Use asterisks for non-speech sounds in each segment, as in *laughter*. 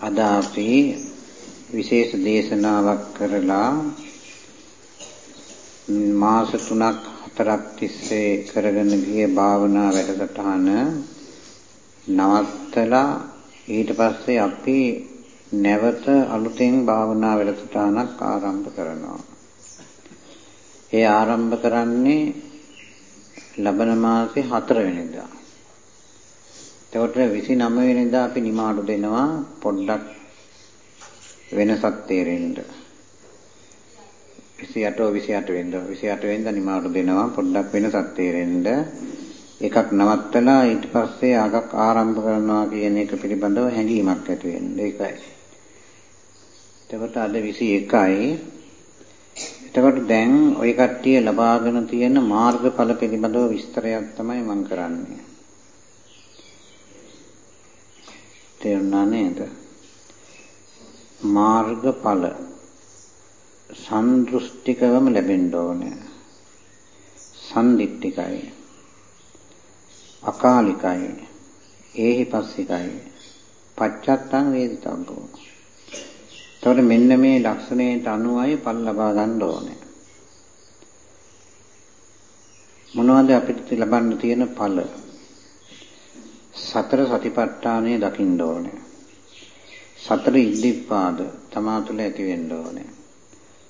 අද අපි විශේෂ දේශනාවක් කරලා මාස 3ක් 4ක් තිස්සේ කරගෙන ගිය භාවනා වැඩසටහන නවත්තලා ඊට පස්සේ අපි නැවත අලුතෙන් භාවනා වැඩසටහනක් ආරම්භ කරනවා. ඒ ආරම්භ කරන්නේ ලබන මාසේ 4 වෙනිදා. එතකොට 29 වෙනිදා අපි නිමාඩු දෙනවා පොඩ්ඩක් වෙනසක් තේරෙන්න. 28 28 වෙනිදා 28 වෙනිදා නිමාඩු දෙනවා පොඩ්ඩක් වෙනසක් තේරෙන්න. එකක් නවත්තලා ඊට පස්සේ අගක් ආරම්භ කරනවා කියන එක පිළිබඳව හැඟීමක් ඇති වෙන්න. ඒකයි. එතකොට අද 21යි. එතකොට දැන් ওই කට්ටිය ලබාගෙන තියෙන මාර්ගඵල පිළිබඳව විස්තරයක් තමයි මම කරන්නේ. තේරුණා නේද? මාර්ගඵල සන්දෘෂ්ටිකවම ලැබෙන්න ඕනේ. සම්දිත්තිකයි. අකාලිකයි. ඒහිපස්සිකයි. පච්චත්තං වේදිතංගෝ. එතකොට මෙන්න මේ ලක්ෂණයට අනුවයි පල් ලබා ගන්න ඕනේ. මොනවද අපිට ලබන්න තියෙන ඵල? සතර සතිපට්ඨානය දකින්න ඕනේ. සතර ඉද්ධිපාද තමා තුළ ඇති වෙන්න ඕනේ.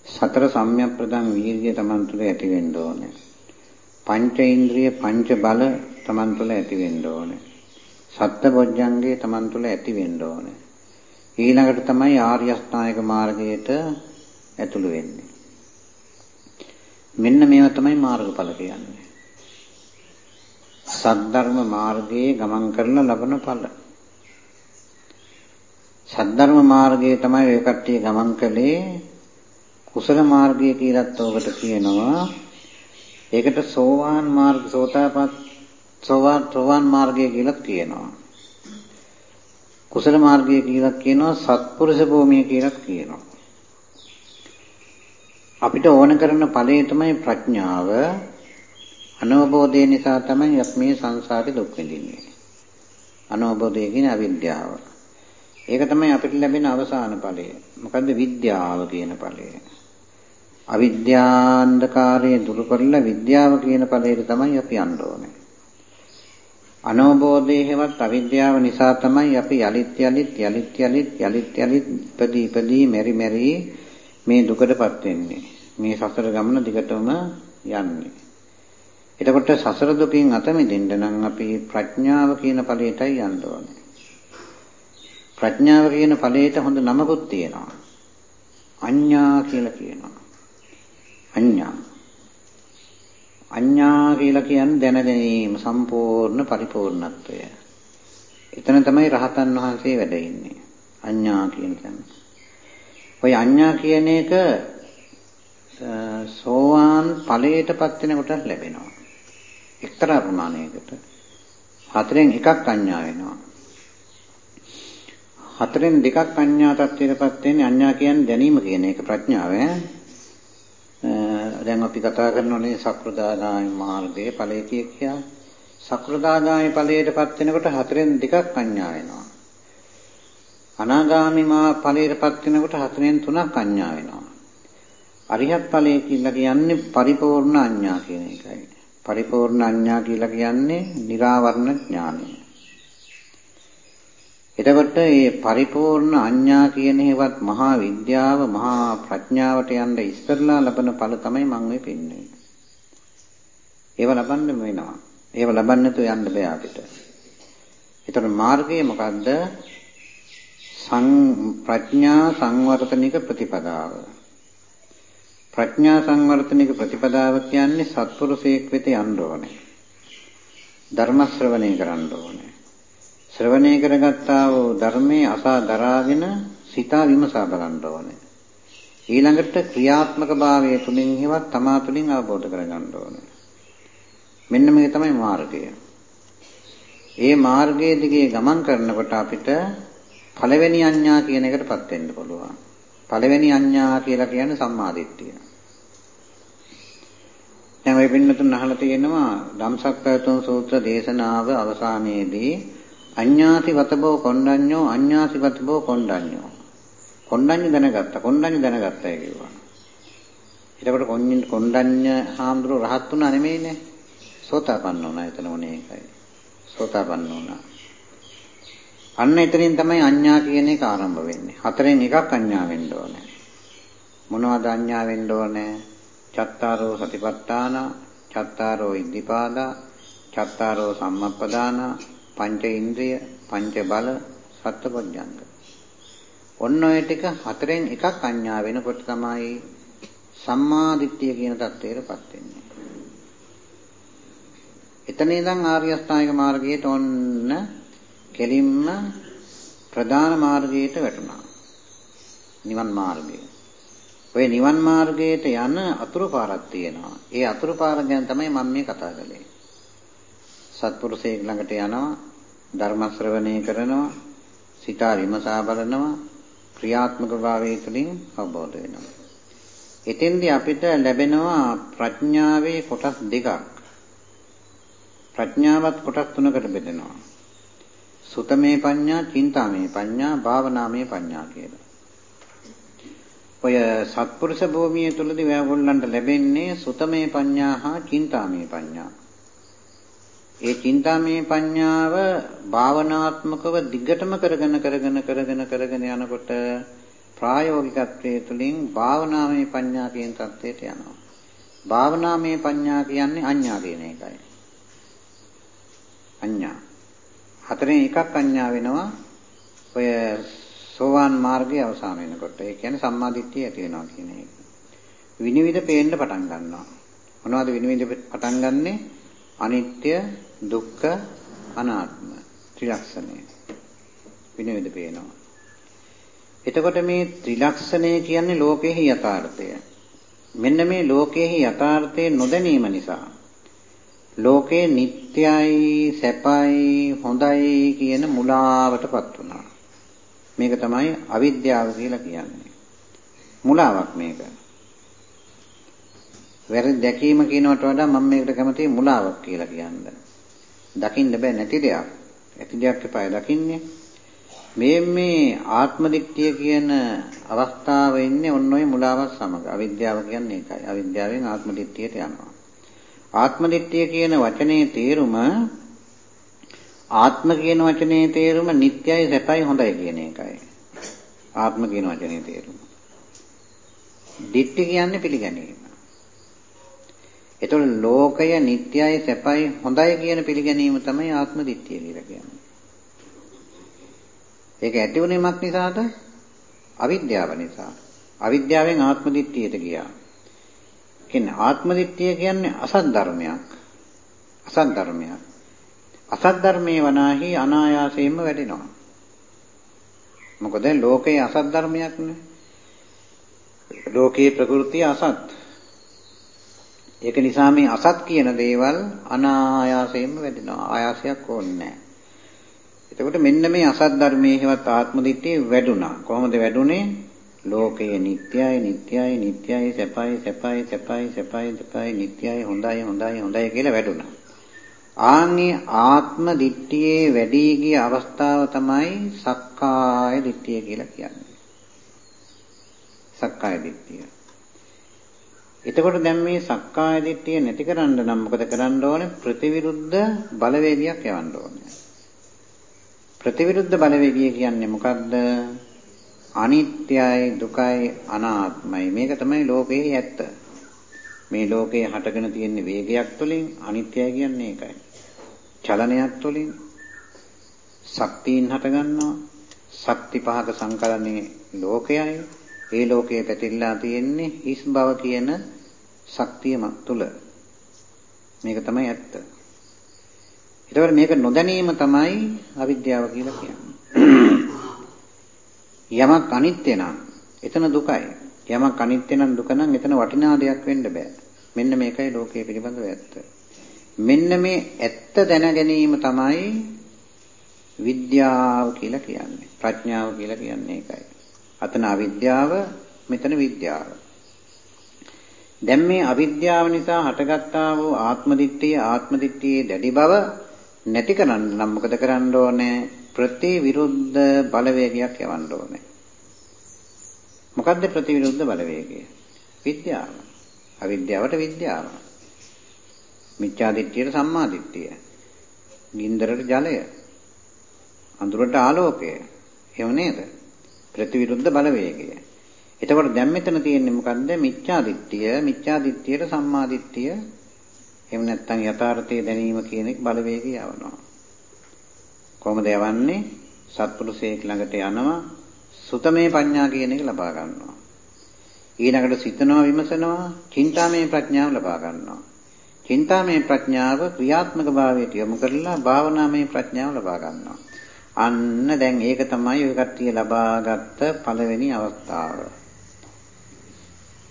සතර සම්‍යක් ප්‍රදන් වීර්ය තමන් තුළ ඇති වෙන්න ඕනේ. පංච ඉන්ද්‍රිය පංච බල තමන් තුළ ඇති වෙන්න ඕනේ. සත්ත්ව බොජ්ජංගේ තමන් තුළ ඇති වෙන්න ඕනේ. ඊළඟට තමයි ආර්ය අෂ්ටාංගික මාර්ගයට ඇතුළු වෙන්නේ. මෙන්න මේවා තමයි මාර්ගඵල කියන්නේ. සද්ධර්ම මාර්ගයේ ගමන් කරන ලබන ඵල. සද්ධර්ම මාර්ගයේ තමයි ඔය කට්ටිය ගමන් කළේ කුසල මාර්ගය කියලාත් ඔකට කියනවා. ඒකට සෝවාන් මාර්ග සෝතාපත් සෝවාන් සෝවාන් මාර්ගය කියලාත් කියනවා. කුසල මාර්ගය කියලා කියනවා සත්පුරුෂ භූමිය කියලා කියනවා. අපිට ඕන කරන ඵලය තමයි ප්‍රඥාව අනවබෝධය නිසා තමයි අපි මේ සංසාරේ දුක් විඳින්නේ. අනවබෝධය කියන්නේ අවිද්‍යාව. ඒක තමයි අපිට ලැබෙන අවසාන ඵලය. මොකද්ද විද්‍යාව කියන ඵලය. අවිද්‍යාන්ධකාරය දුරු කරලා විද්‍යාව කියන ඵලයට තමයි අපි යන්න ඕනේ. අනවබෝධයේ හැවත් අවිද්‍යාව නිසා තමයි අපි යලිත් යලිත් යලිත් යලිත් යලිත් යලිත් ඉපදී ඉපදී මෙරි මෙරි මේ දුකටපත් වෙන්නේ. මේ සසර ගමන දිගටම යන්නේ. එතකොට සසර දුකින් අත මිදෙන්න නම් අපි ප්‍රඥාව කියන ඵලයටයි යන්න ඕනේ. ප්‍රඥාව කියන ඵලයට හොඳ නමකුත් තියෙනවා. අඤ්ඤා කියලා කියනවා. අඤ්ඤා. අඤ්ඤා කියලා කියන්නේ දැන ගැනීම සම්පූර්ණ පරිපූර්ණත්වය. එතන තමයි රහතන් වහන්සේ වැඩ ඉන්නේ. අඤ්ඤා කියන තැන. ওই අඤ්ඤා කියන එක සෝවාන් ඵලයටපත් වෙනකොට ලැබෙනවා. එක්තරා ප්‍රමාණයකට හතරෙන් එකක් අඤ්ඤා වෙනවා. හතරෙන් දෙකක් අඤ්ඤා තත්ත්වයටපත් වෙන්නේ අඤ්ඤා කියන්නේ දැනීම කියන එක ප්‍රඥාව ඈ. දැන් අපි කතා කරනෝනේ සක්‍රදාගාමී මාර්ගයේ ඵලයේ කියා. සක්‍රදාගාමී ඵලයටපත් වෙනකොට හතරෙන් දෙකක් අඤ්ඤා වෙනවා. අනාගාමී මා ඵලයටපත් වෙනකොට හතරෙන් තුනක් අඤ්ඤා වෙනවා. අරිහත් ඵලය කියලා කියන්නේ පරිපූර්ණ අඤ්ඤා කියන එකයි. පරිපූර්ණ අඥා කියලා කියන්නේ निराවරණ ඥානය. එතකොට මේ පරිපූර්ණ අඥා කියන හේවත් මහා විද්‍යාව මහා ප්‍රඥාවට යන්න ඉස්සරලා ලබන ඵල තමයි මම මේ පෙන්වන්නේ. ඒව ලබන්න වෙනවා. ඒව ලබන්න තු යන්න බෑ අපිට. ඒතර මාර්ගය මොකද්ද? සං ප්‍රඥා සංවර්ධනික ප්‍රතිපදාව. ප්‍රඥා සංවර්ධනික ප්‍රතිපදාව කියන්නේ සත්පුරුෂයෙක් වෙත යන්න ඕනේ. ධර්ම ශ්‍රවණය කරන්න ඕනේ. ශ්‍රවණය කරගත්තා වූ ධර්මයේ අසා දරාගෙන සිතා විමසා බලන්න ඕනේ. ඊළඟට ක්‍රියාත්මක භාවයේ තුලින් හේවත් තමා තුලින් අවබෝධ කරගන්න ඕනේ. මෙන්න මේක තමයි මාර්ගය. ඒ මාර්ගයේ දිගේ ගමන් කරනකොට අපිට පළවෙනි අඤ්ඤා කියන එකටපත් වෙන්න පුළුවන්. පළවෙනි අඤ්ඤා කියලා කියන්නේ සම්මාදිට්ඨිය. දැන් ඔය පින්නතුන් අහලා තියෙනවා ධම්සක්කයතුන් සූත්‍ර දේශනාව අවසානයේදී අඤ්ඤාති වතබෝ කොණ්ඩඤ්ඤෝ අඤ්ඤාති වතබෝ කොණ්ඩඤ්ඤෝ. කොණ්ඩඤ්ඤ දැනගත්තා. කොණ්ඩඤ්ඤ දැනගත්තා කියනවා. එතකොට කොණ්ඩඤ්ඤ කොණ්ඩඤ්ඤ හාමුදුරුව රහත් වුණා නෙමෙයිනේ. සෝතාපන්න වුණා එතන මොනේ එකයි. සෝතාපන්න වුණා. අන්න එතනින් තමයි අඤ්ඤා කියන එක ආරම්භ වෙන්නේ. හතරෙන් එකක් අඤ්ඤා වෙන්න ඕනේ. මොනවද අඤ්ඤා වෙන්න ඕනේ? චත්තාරෝ සතිපට්ඨාන, චත්තාරෝ ඉද්ධිපාදා, චත්තාරෝ සම්මප්පදාන, පංච ඉන්ද්‍රිය, පංච බල, සත්පොඥංග. ඔන්න ඔය ටික හතරෙන් එකක් අඤ්ඤා වෙනකොට තමයි සම්මා දිට්ඨිය කියන தത്വයටපත් වෙන්නේ. එතන ඉඳන් ආර්ය අෂ්ටාංගික මාර්ගයට ඔන්න කෙලින්ම ප්‍රධාන මාර්ගයට වැටුණා. නිවන් මාර්ගය. ඔය නිවන් මාර්ගයට යන අතුරු පාරක් තියෙනවා. ඒ අතුරු පාර ගැන තමයි මම මේ කතා කළේ. සත්පුරුෂයෙක් ළඟට යනවා, ධර්ම ශ්‍රවණය කරනවා, සිතා විමසා බලනවා, ක්‍රියාත්මක භාවය තුළින් අවබෝධ වෙනවා. එතෙන්දී අපිට ලැබෙනවා ප්‍රඥාවේ කොටස් දෙකක්. ප්‍රඥාවත් කොටස් තුනකට බෙදෙනවා. සුතමේ පඤ්ඤා, චින්තාමේ පඤ්ඤා, භාවනාමේ පඤ්ඤා කියලා. ඔය සත්පුරුෂ භූමිය තුලදී ඔයගොල්ලන්ට ලැබෙන්නේ සුතමේ පඤ්ඤා හා චින්තාමේ පඤ්ඤා. ඒ චින්තාමේ පඤ්ඤාව භාවනාත්මකව දිගටම කරගෙන කරගෙන කරගෙන කරගෙන යනකොට ප්‍රායෝගිකත්වයේ තුලින් භාවනාමය පඤ්ඤා කියන தത്വයට යනවා. භාවනාමය පඤ්ඤා කියන්නේ අඤ්ඤා කියන එකයි. අඤ්ඤා හතරෙන් එකක් අඤ්ඤා වෙනවා. ඔය සෝවාන් මාර්ගයේ අවසාන වෙනකොට. ඒ කියන්නේ සම්මාදිට්ඨිය ඇති වෙනවා කියන එක. විනිවිද පේන්න පටන් ගන්නවා. මොනවද විනිවිද පටන් ගන්නෙ? අනිත්‍ය, දුක්ඛ, අනාත්ම ත්‍රිලක්ෂණය. විනිවිද පේනවා. එතකොට මේ ත්‍රිලක්ෂණය කියන්නේ ලෝකෙහි යථාර්ථය. මෙන්න මේ ලෝකෙහි යථාර්ථය නොදැනීම නිසා ලෝකේ නිට්ටයයි සැපයි හොඳයි කියන මුලාවටපත් වුණා. මේක තමයි අවිද්‍යාව කියලා කියන්නේ. මුලාවක් මේක. වැරදි දැකීම කියනවට වඩා මම මේකට කැමතියි මුලාවක් කියලා කියන්න. දකින්න බෑ නැති දෙයක්. ඇති දෙයක් එපායි දකින්නේ. මේ මේ ආත්මදික්තිය කියන අවස්ථාව ඉන්නේ ඔන්න ඔය මුලාවත් සමග. අවිද්‍යාව කියන්නේ ඒකයි. අවිද්‍යාවෙන් ආත්මදික්තියට යනවා. ආත්මදික්තිය කියන වචනේ තේරුම ආත්ම කියන වචනේ තේරුම නිට්ටයයි සැපයි හොඳයි කියන එකයි. ආත්ම කියන වචනේ තේරුම. දිට්ඨි කියන්නේ පිළිගැනීම. එතකොට ලෝකය නිට්ටයයි සැපයි හොඳයි කියන පිළිගැනීම තමයි ආත්ම දිට්ඨිය කියලා කියන්නේ. ඒක ඇති වුණේ මක් නිසාද? අවිද්‍යාව නිසා. අවිද්‍යාවෙන් ආත්ම දිට්ඨියට ගියා. කියන්නේ ආත්ම දිට්ඨිය කියන්නේ අසත් ධර්මයක්. අසත් ධර්මයක්. අසත් ධර්මයේ වනාහි අනායාසයෙන්ම වැඩෙනවා. මොකද ලෝකේ අසත් ධර්මයක් නේ. ලෝකේ ප්‍රകൃතිය අසත්. ඒක නිසා මේ අසත් කියන දේවල් අනායාසයෙන්ම වැඩෙනවා. ආයාසයක් ඕනේ නැහැ. එතකොට මෙන්න මේ අසත් ධර්මයේවත් ආත්ම දිට්ඨිය වැඩුණා. කොහොමද වැඩුණේ? ලෝකය නිට්ටයයි නිට්ටයයි නිට්ටයයි සැපයි සැපයි සැපයි සැපයි සැපයි නිට්ටයයි හොඳයි හොඳයි හොඳයි කියලා වැඩුණා. ආන්ගේ ආත්ම දිට්ඨියේ වැඩි ගිය අවස්ථාව තමයි සක්කාය දිට්ඨිය කියලා කියන්නේ. සක්කාය දිට්ඨිය. එතකොට දැන් මේ සක්කාය දිට්ඨිය නැති කරන්න නම් මොකද කරන්න ඕනේ? ප්‍රතිවිරුද්ධ බලවේගයක් යවන්න ඕනේ. ප්‍රතිවිරුද්ධ බලවේගය කියන්නේ මොකද්ද? අනිත්‍යයි දුකයි අනාත්මයි. මේක තමයි ලෝකයේ ඇත්ත. මේ ලෝකේ හටගෙන තියෙන වේගයක් තුළින් අනිත්‍යයි කියන්නේ ඒකයි. චලනයක් තුළින් ශක්තියින් හටගන්නවා. ශක්ති පහක සංකලනයේ ලෝකයයි. ඒ ලෝකයේ පැතිරලා තියෙන්නේ හිස් බව කියන ශක්තියම තුළ. මේක තමයි ඇත්ත. ඒතකොට මේක නොදැනීම තමයි අවිද්‍යාව කියලා කියන්නේ. යමක් අනිත්‍ය නම් එතන දුකයි. යමක් අනිත්‍ය නම් දුක නම් එතන වටිනා දෙයක් වෙන්න බෑ. මෙන්න මේකයි ලෝකයේ පිළිබඳව ඇත්ත. මෙන්න මේ ඇත්ත දැන ගැනීම තමයි විද්‍යාව කියලා කියන්නේ. ප්‍රඥාව කියලා කියන්නේ ඒකයි. අතන අවිද්‍යාව, මෙතන විද්‍යාව. දැන් මේ අවිද්‍යාව නිසා හටගත්තා වූ ආත්මදිට්ඨිය ආත්මදිට්ඨියේ දැඩි බව නැති කරන්න නම් මොකද කරන්න ඕනේ? ප්‍රතිවිරුද්ධ බලවේගයක් යවන්න ඕනේ. මොකද්ද ප්‍රතිවිරුද්ධ බලවේගය? විද්‍යාව. අවිද්‍යාවට විද්‍යාව. මිත්‍යා දිට්ඨියට සම්මා දිට්ඨිය. ගින්දරට ජලය. අඳුරට ආලෝකය. එහෙම නේද? ප්‍රතිවිරුද්ධ බලවේගය. එතකොට දැන් මෙතන තියෙන්නේ මොකද්ද? මිත්‍යා දිට්ඨිය, මිත්‍යා දිට්ඨියට සම්මා දිට්ඨිය. එහෙම නැත්නම් යථාර්ථයේ දැනීම කියන එක බලවේගය යවනවා. කොහොමද යවන්නේ? සත්පුරුෂයෙක් ළඟට යනවා සුතමේ පඤ්ඤා කියන එක ලබා ගන්නවා. ඊළඟට සිතනවා විමසනවා, චින්තාමේ ප්‍රඥාව ලබා ගන්නවා. චින්තාමේ ප්‍රඥාව ක්‍රියාත්මක භාවයට යොමු කරලා භාවනාමේ ප්‍රඥාව ලබා ගන්නවා. අන්න දැන් ඒක තමයි ඔය කට්ටිය ලබාගත් පළවෙනි අවස්ථාව.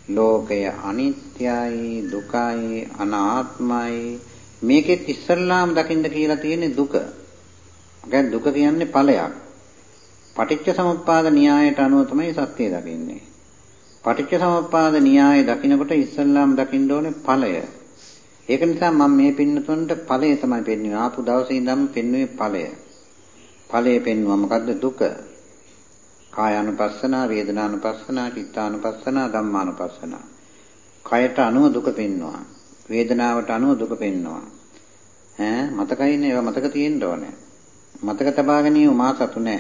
ලෝකය අනිත්‍යයි දුකයි අනාත්මයි මේකෙත් ඉස්සල්ලාම දකින්න කියලා තියෙන්නේ දුක. දැන් දුක කියන්නේ ඵලයක්. පටිච්ච සමුප්පාද න්‍යායට අනුව තමයි සත්‍යය දකින්නේ. පටිච්ච සමුප්පාද න්‍යාය දකිනකොට ඉස්සල්ලාම දකින්න ඕනේ ඵලය. ඒක නිසා මම මේ පින්නතුන්ට ඵලය තමයි පෙන්වන්නේ. ආපු දවසේ ඉඳන් පෙන්වන්නේ ඵලය. ඵලය පෙන්වුවා මොකද්ද දුක? කායානුපස්සනා, වේදනානුපස්සනා, චිත්තානුපස්සනා, ධම්මානුපස්සනා. කයට අනුව දුක පෙන්වනවා. වේදනාවට අනුව දුක පෙන්වනවා. ඈ මතකයිනේ ඒවා මතක තියෙන්න ඕනේ. මතක තබා ගැනීම මා සතු නෑ.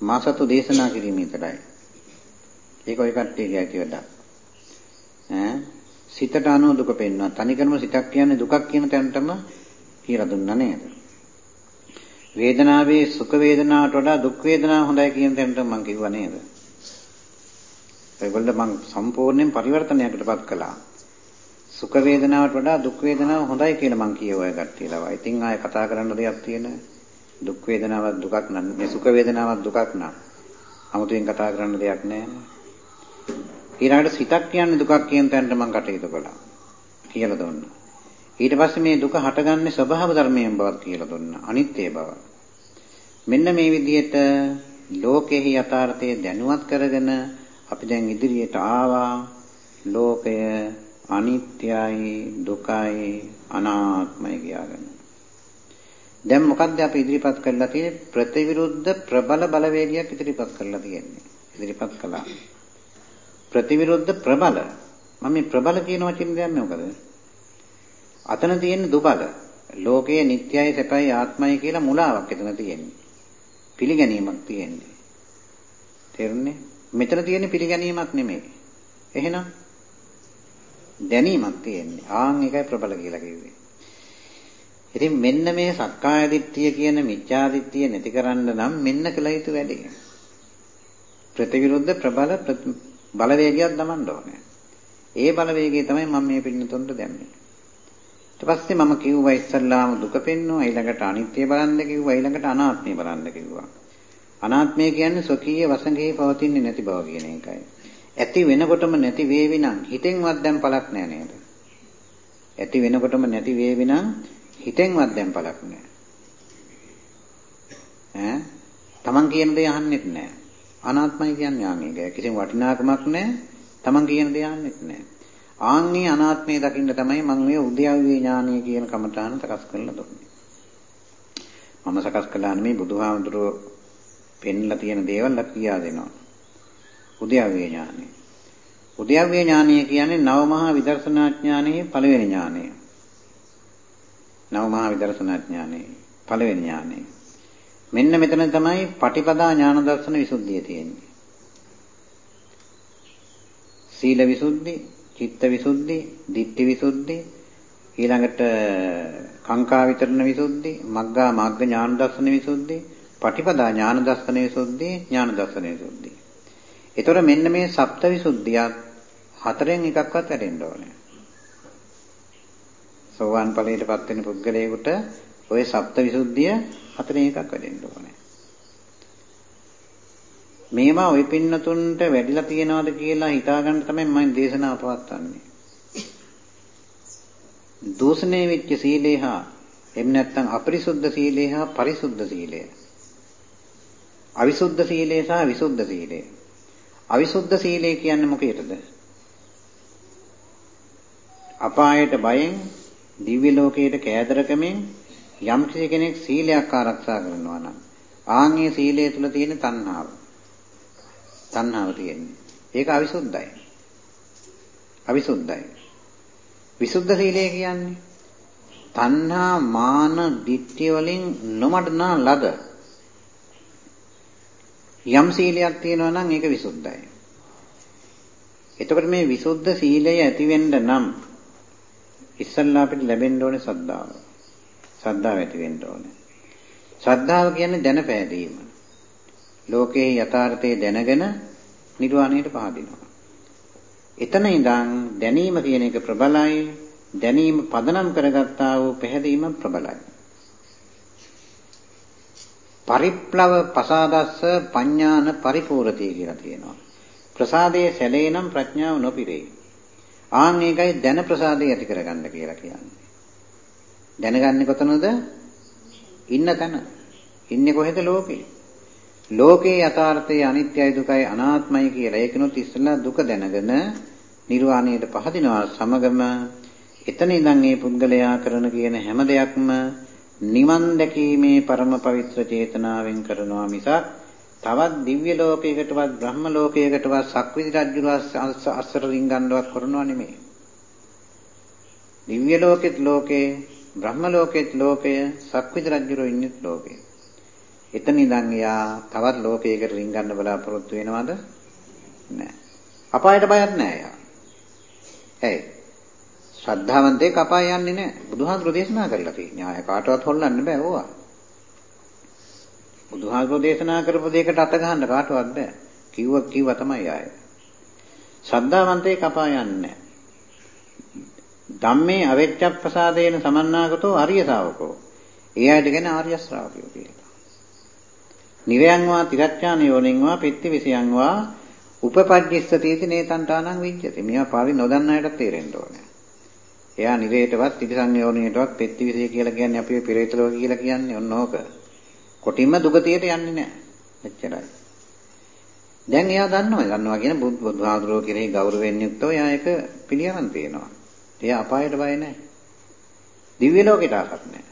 මා සතු දේශනා කිරීම විතරයි. ඒක ඔය කට්ටියගේ ඇති වැඩක්. ඈ සිතට අනුව දුක පෙන්වනවා. තනිකරම සිතක් කියන්නේ දුකක් කියන තැනටම කියලා දුන්නා නේද? වේදනාවේ සුඛ වේදනාවට වඩා දුක් වේදනාව හොඳයි කියන තැනට මම කිව්වා නේද? ඒගොල්ලෝ මම සම්පූර්ණයෙන් පරිවර්තනයකටපත් කළා. සුඛ වේදනාවට වඩා දුක් වේදනාව හොඳයි කියලා මම කියවුවා කට්ටියලා. ඉතින් ආයෙ කතා කරන්න දෙයක් තියෙන දුක් වේදනාවක් දුකක් නම් මේ සුඛ වේදනාවක් දුකක් නම් 아무තෙන් කතා කරන්න දෙයක් නැහැ. ඊළඟට සිතක් කියන්නේ දුකක් කියන තැනට මම කටයුතු කළා. කියලා දුන්නා. ඊට පස්සේ මේ දුක හටගන්නේ ස්වභාව ධර්මයෙන් බවක් කියලා දුන්නා. අනිත්‍ය බව. මෙන්න මේ විදිහට ලෝකෙහි යථාර්ථය දැනුවත් කරගෙන අපි දැන් ඉදිරියට ආවා. ලෝකය අනිත්‍යයි, දුකයි, අනාත්මයි කියාගෙන. දැන් මොකද්ද අපි ඉදිරිපත් කරලා තියෙන්නේ? ප්‍රතිවිරුද්ධ ප්‍රබල බලවේගයක් ඉදිරිපත් කරලා තියෙන්නේ. ඉදිරිපත් කළා. ප්‍රතිවිරුද්ධ ප්‍රබල. මම මේ ප්‍රබල කියන වචනේ දැම්මේ මොකද? අතන තියෙන දුබල. ලෝකයේ නිට්ටයයි සැපයි ආත්මයි කියලා මුලාවක් එතන තියෙන්නේ. පිළිගැනීමක් තියෙන්නේ. තේරුණේ? මෙතන තියෙන පිළිගැනීමක් නෙමෙයි. එහෙනම් දැනීමක් තියෙන්නේ. ආන් එකයි ප්‍රබල කියලා කිව්වේ. ඉතින් මෙන්න මේ සක්කාය දිට්ඨිය කියන මිත්‍යා දිට්ඨිය නැති කරන්න නම් මෙන්න කළ යුතු වැඩේ. ප්‍රතිවිරුද්ධ ප්‍රබල බලවේගයක් දමන්න ඕනේ. ඒ බලවේගය තමයි මම මේ පින්නතොන්ට දැම්මේ. ඊට පස්සේ මම කිව්වා ඉස්සල්ලාම දුක පෙන්වුවා ඊළඟට අනිත්‍ය බලන්න කිව්වා ඊළඟට අනාත්මය බලන්න කිව්වා. අනාත්මය කියන්නේ ස්වකීය වසඟේ පවතින්නේ නැති බව කියන එකයි. ඇති වෙනකොටම නැති වේවි නම් හිතෙන්වත් දැන් පළක් නෑ නේද? ඇති වෙනකොටම නැති වේවි නම් හිතෙන්වත් දැන් පළක් නෑ. ඈ Taman කියන දේ අහන්නෙත් නෑ. අනාත්මයි කියන්නේ ආ මේක. කිසිම වටිනාකමක් නෑ. Taman කියන දේ අහන්නෙත් නෑ. ආන්ගේ අනාත්මය දකින්න තමයි මම මේ උද්‍යව්‍ය ඥානය කියන කමඨාන සකස් කරලා දුන්නේ. මම සකස් කළා නෙමෙයි බුදුහාමුදුරුවෝ පෙන්ලා තියෙන දේවල් අපි කියා දෙනවා. උද්‍යව්‍ය ඥානය. උද්‍යව්‍ය ඥානය කියන්නේ නවමහා විදර්ශනා ඥානයේ පළවෙනි ඥානය. නවමහා විදර්ශනා ඥානයේ පළවෙනි ඥානය. මෙන්න මෙතන තමයි පටිපදා ඥාන දර්ශන විසුද්ධිය තියෙන්නේ. සීල විසුද්ධි චිත්ත විසුද්ධි, ditthi විසුද්ධි, ඊළඟට කාංකා විතරණ විසුද්ධි, මග්ගා මග්ග ඥාන දර්ශන විසුද්ධි, පටිපදා ඥාන දර්ශන විසුද්ධි, ඥාන දර්ශන විසුද්ධි. ඒතර මෙන්න මේ සප්ත විසුද්ධියක් හතරෙන් එකක්වත් වැඩෙන්න ඕනේ. සෝවාන් ඵලයටපත් වෙන පුද්ගලයෙකුට ওই සප්ත විසුද්ධිය හතරෙන් එකක් වැඩෙන්න ඕනේ. මේවා ওই පින්නතුන්ට වැඩිලා තියනවාද කියලා හිතාගන්න තමයි මම දේශනාව පවත්වන්නේ. දූෂණය වෙච්ච සීලය හා එහෙම නැත්නම් අපරිසුද්ධ සීලය හා පරිසුද්ධ සීලය. අවිසුද්ධ සීලය සහ විසුද්ධ සීලය. අවිසුද්ධ සීලය කියන්නේ මොකේද? අපායට බයෙන් දිව්‍ය ලෝකයට කෑදරකමෙන් යම් කෙනෙක් සීලයක් ආරක්ෂා කරනවා නම් ආන්ගේ සීලය තුල තියෙන තණ්හාව. තණ්හාව තියෙන්නේ. ඒක අවිසුද්ධයි. අවිසුද්ධයි. විසුද්ධ සීලය කියන්නේ තණ්හා මාන ditthි වලින් නොමඩනා ලද යම් සීලයක් තියෙනවා නම් ඒක විසුද්ධයි. එතකොට මේ විසුද්ධ සීලය ඇති වෙන්න නම් ඉස්සල්ලා අපිට ලැබෙන්න ඕනේ සද්ධාව. සද්ධාව ඇති වෙන්න ඕනේ. ශ්‍රද්ධාව කියන්නේ දැන පැහැදීම. ලෝකේ යථාර්ථය දැනගෙන නිර්වාණයට පහදිනවා. එතන ඉඳන් දැනීම කියන එක ප්‍රබලයි. දැනීම පදනම් කරගත්තා වූ පැහැදීම ප්‍රබලයි. පරිප්ලව පසාදස්ස පඤ්ඤාන පරිපූර්ණතිය කියලා තියෙනවා. ප්‍රසාදයේ සැලේ නම් ප්‍රඥාව නොපිරේ. ආන් ඒකයි දැන ප්‍රසාදය ඇති කරගන්න කියලා කියන්නේ. දැනගන්නේ කොතනද? ඉන්න තැන. ඉන්නේ කොහෙද ලෝකේ? ලෝකේ යථාර්ථය අනිත්‍යයි දුකයි අනාත්මයි කියලා ඒකනොත් ඉස්සෙල්ලා දුක දැනගෙන නිර්වාණයට පහදිනවා සමගම එතන ඉඳන් මේ පුද්ගලයා කරන කියන හැම දෙයක්ම නිවන් දැකීමේ පරම පවිත්‍ර චේතනාවෙන් කරනවා මිසක් තවත් දිව්‍ය ලෝකයකටවත් බ්‍රහ්ම ලෝකයකටවත් සක්විති රජුවත් අස්සර රින්ගන්නවත් කරනවා නෙමෙයි. දිව්‍ය ලෝකෙත් ලෝකේ බ්‍රහ්ම ලෝකෙත් ලෝකය සක්විති රජුරෝ ඉන්නෙත් ලෝකේ. එතන ඉඳන් එයා තවත් ලෝකයකට රින්ගන්න බලාපොරොත්තු වෙනවද? නැහැ. අපායට බයක් නැහැ එයා. ඇයි? ශ්‍රද්ධාවන්තයෙක් අපාය යන්නේ නැහැ. බුදුහාමුදුරු දේශනා කරලා තියෙනවා. ආය කාටවත් හොල්ලන්න බෑ ඕවා. බුදුහාමුදුරු දේශනා කරපු දෙයකට අත ගහන්න කාටවත් බෑ. කිව්ව කිව්ව තමයි ආය. ශ්‍රද්ධාවන්තයෙක් අපාය යන්නේ නැහැ. ධම්මේ අවෙච්ඡප්පසාදේන සමන්නාගතෝ ආර්ය ශාවකෝ. ඒ අයට කියන ආර්ය ශ්‍රාවකයෝ කියලා. නිවයන් වා තිරච්ඡාන යෝනින් වා පිත්ති විසයන් වා උපපජ්ජස්සතිති නේතන්තානං විජ්ජති. මේවා පාලි නොදන්න අයට තේරෙන්න ඕනේ. එයා නිරේටවත් තිරිසන් යෝනියටවත් පෙත්ති විසය කියලා කියන්නේ අපි පෙරේත ලෝක කියලා කියන්නේ ඔන්න ඕක. කොටින්ම දුගතියට යන්නේ නැහැ. එච්චරයි. දැන් එයා දන්නවා. දන්නවා කියන බුදුහාඳුරෝ කෙරෙහි ගෞරවයෙන් යුක්තව එයා ඒක පිළියමන් තියෙනවා. එයා අපායට බය නැහැ. දිව්‍ය ලෝකයට ආසක් නැහැ.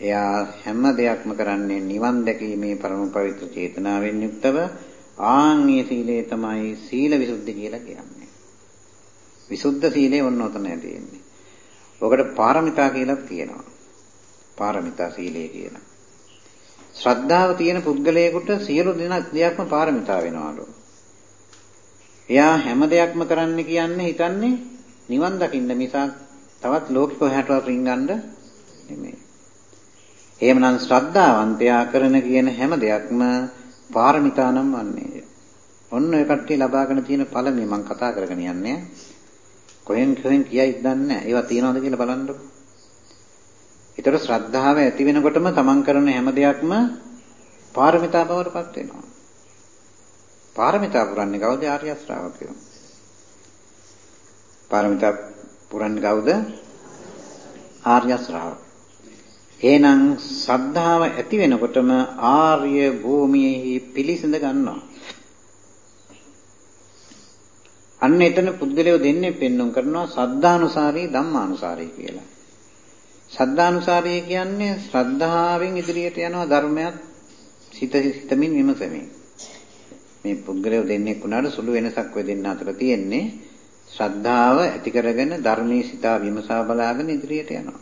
එයා හැම දෙයක්ම කරන්නේ නිවන් දැකීමේ පරම පවිත්‍ර චේතනාවෙන් යුක්තව ආන්ගේ සීලය තමයි සීල විසුද්ධි කියලා කියන්නේ. විසුද්ධ සීලය ඔන්න ඔතනයි තියෙන්නේ. ඔකට පාරමිතා කියලා කියනවා. පාරමිතා සීලය කියලා. ශ්‍රද්ධාව තියෙන පුද්ගලයෙකුට සියලු දෙයක්ම පාරමිතා වෙනවලු. එයා හැම දෙයක්ම කරන්න කියන්නේ හිතන්නේ නිවන් දකින්න මිසක් තවත් ලෝක කොහාටවත් රින්ගන්න නෙමෙයි. එහෙමනම් ශ්‍රද්ධාවන්තයා කරන කියන හැම දෙයක්ම පාරමිතා නම් වන්නේය. ඔන්න ඔය කට්ටිය ලබාගෙන තියෙන ඵල මේ මම කතා කරගෙන යන්නේ. කොහෙන් කොහෙන් කියයිද දන්නේ නැහැ. ඒවා තියනවද කියලා බලන්නකො. ඒතර ශ්‍රද්ධාව ඇති වෙනකොටම තමන් කරන හැම දෙයක්ම පාරමිතා බවට පත් වෙනවා. පාරමිතා පුරන්නේ කවුද? ආර්ය ශ්‍රාවකයෝ. පාරමිතා පුරන්නේ කවුද? ආර්ය ශ්‍රාවක. එහෙනම් ශ්‍රද්ධාව ඇති වෙනකොටම ආර්ය භූමියෙහි පිලිසඳ ගන්නවා. අන්න එතන පුද්ගලයෝ දෙන්නේ පෙන්눔 කරනවා සද්ධානුසාරී ධම්මානුසාරී කියලා. සද්ධානුසාරී කියන්නේ ශ්‍රද්ධාවෙන් ඉදිරියට යනවා ධර්මයක් සිත සිතමින් විමසමින්. මේ පුද්ගලයෝ දෙන්නේ කුණාට සුළු වෙනසක් වෙ දෙන්න අතර තියෙන්නේ ශ්‍රද්ධාව ඇති කරගෙන ධර්මයේ සිතා විමසා බලාගෙන ඉදිරියට යනවා.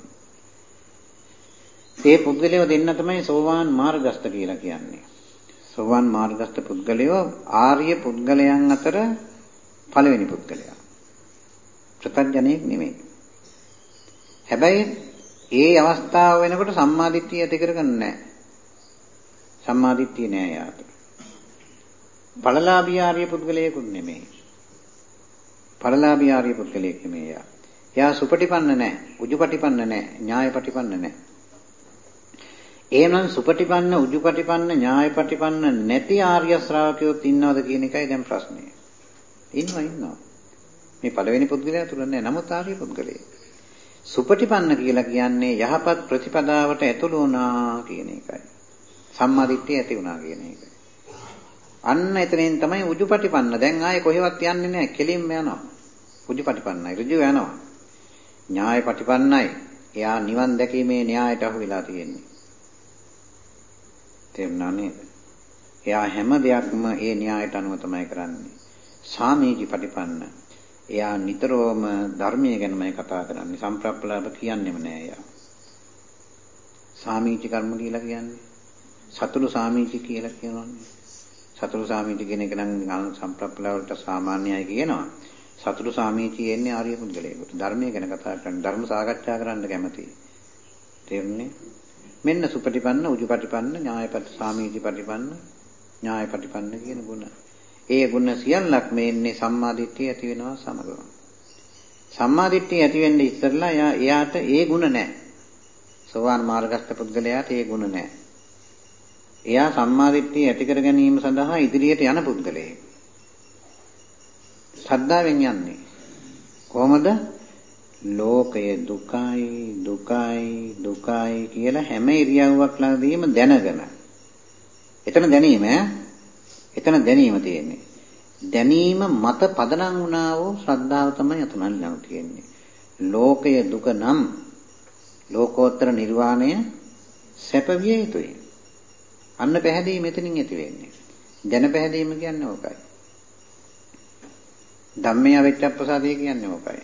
ඒ පුද්ගලයෝ දෙන්න තමයි සෝවාන් මාර්ගස්ත කියලා කියන්නේ. සෝවාන් මාර්ගස්ත පුද්ගලයෝ ආර්ය පුද්ගලයන් අතර පළවෙනි පුද්ගලයා. ප්‍රත්‍යඥයෙක් නෙමෙයි. හැබැයි ඒ අවස්ථාව වෙනකොට සම්මාදිට්ඨිය ඇති කරගන්නේ නැහැ. සම්මාදිට්ඨිය නෑ යාට. ඵලලාභී ආර්ය පුද්ගලයෙකුත් නෙමෙයි. ඵලලාභී ආර්ය පුද්ගලයෙක් නෙමෙයි යා. එයා සුපටිපන්න නැහැ, උජුපටිපන්න නැහැ, ඥායපටිපන්න නැහැ. එහෙනම් සුපටිපන්න, උජුපටිපන්න, ඥායපටිපන්න නැති ආර්ය ශ්‍රාවකයෝත් ඉන්නවද කියන එකයි දැන් ප්‍රශ්නේ. ඉන්නවා ඉන්නවා. මේ පළවෙනි පුද්ගලයා තුල නෑ. නමුත් ආර්ය පුද්ගලයෙක්. සුපටිපන්න කියලා කියන්නේ යහපත් ප්‍රතිපදාවට ඇතුළු වුණා කියන එකයි. සම්මාදිට්ඨිය ඇති වුණා කියන එකයි. අන්න එතනින් තමයි උජුපටිපන්න. දැන් ආයේ කොහෙවත් යන්නේ නැහැ. කෙලින්ම යනවා. උජුපටිපන්නයි. ඍජු යනවා. ඥායපටිපන්නයි. එයා නිවන් දැකීමේ න්‍යායට අහු වෙලා තියෙන්නේ. තේරුණා නේද? එයා හැම දෙයක්ම ඒ න්‍යායට අනුව තමයි කරන්නේ. සාමීචි පටිපන්න. එයා නිතරම ධර්මයේ ගැනමයි කතා කරන්නේ. සම්ප්‍රප්පලාප කියන්නේම නෑ එයා. සාමීචි කර්ම කියලා කියන්නේ. සතුරු සාමීචි කියලා කියනවනේ. සතුරු සාමීචි කියන එක නම් සම්ප්‍රප්පලාවලට සාමාන්‍යයි කියනවා. සතුරු සාමීචි එන්නේ ආර්ය පුද්ගලයෙකුට. ධර්මයේ ගැන කතා කරන්න, ධර්ම සාකච්ඡා කරන්න කැමතියි. තේරුණේ? මෙන්න සුපටිපන්න, උජුපටිපන්න, ඥායපටි සාමීචි පටිපන්න, ඥායපටිපන්න කියන ගුණ. ඒ ගුණ සියල්ලක් මේ ඉන්නේ සම්මාදිට්ඨිය ඇති වෙනවා සමගම. සම්මාදිට්ඨිය ඇති වෙන්නේ ඉස්සෙල්ලා එයාට ඒ ගුණ නැහැ. සෝවාන් මාර්ගස්ත පුද්ගලයාට ඒ ගුණ නැහැ. එයා සම්මාදිට්ඨිය ඇති කර ගැනීම සඳහා ඉදිරියට යන පුද්ගලයෙක්. ශ්‍රද්ධාවෙන් යන්නේ. කොහොමද? ලෝකය දුකයි දුකයි දුකයි කියලා හැම ඉරියව්වක් ළඟදීම දැනගෙන. එතන දැනීම ඈ එතන දැනීම තියෙන්නේ. දැනීම මත පදනම් වුණා වූ ශ්‍රද්ධාව තමයි අතන ළඟ තියෙන්නේ. ලෝකය දුක නම් ලෝකෝත්තර නිර්වාණය සැප විය යුතුයි. අන්න පැහැදීම මෙතනින් ඇති වෙන්නේ. දැන පැහැදීම කියන්නේ ඕකයි. ධම්මේ අවිච්ඡප්පසාදේ කියන්නේ ඕකයි.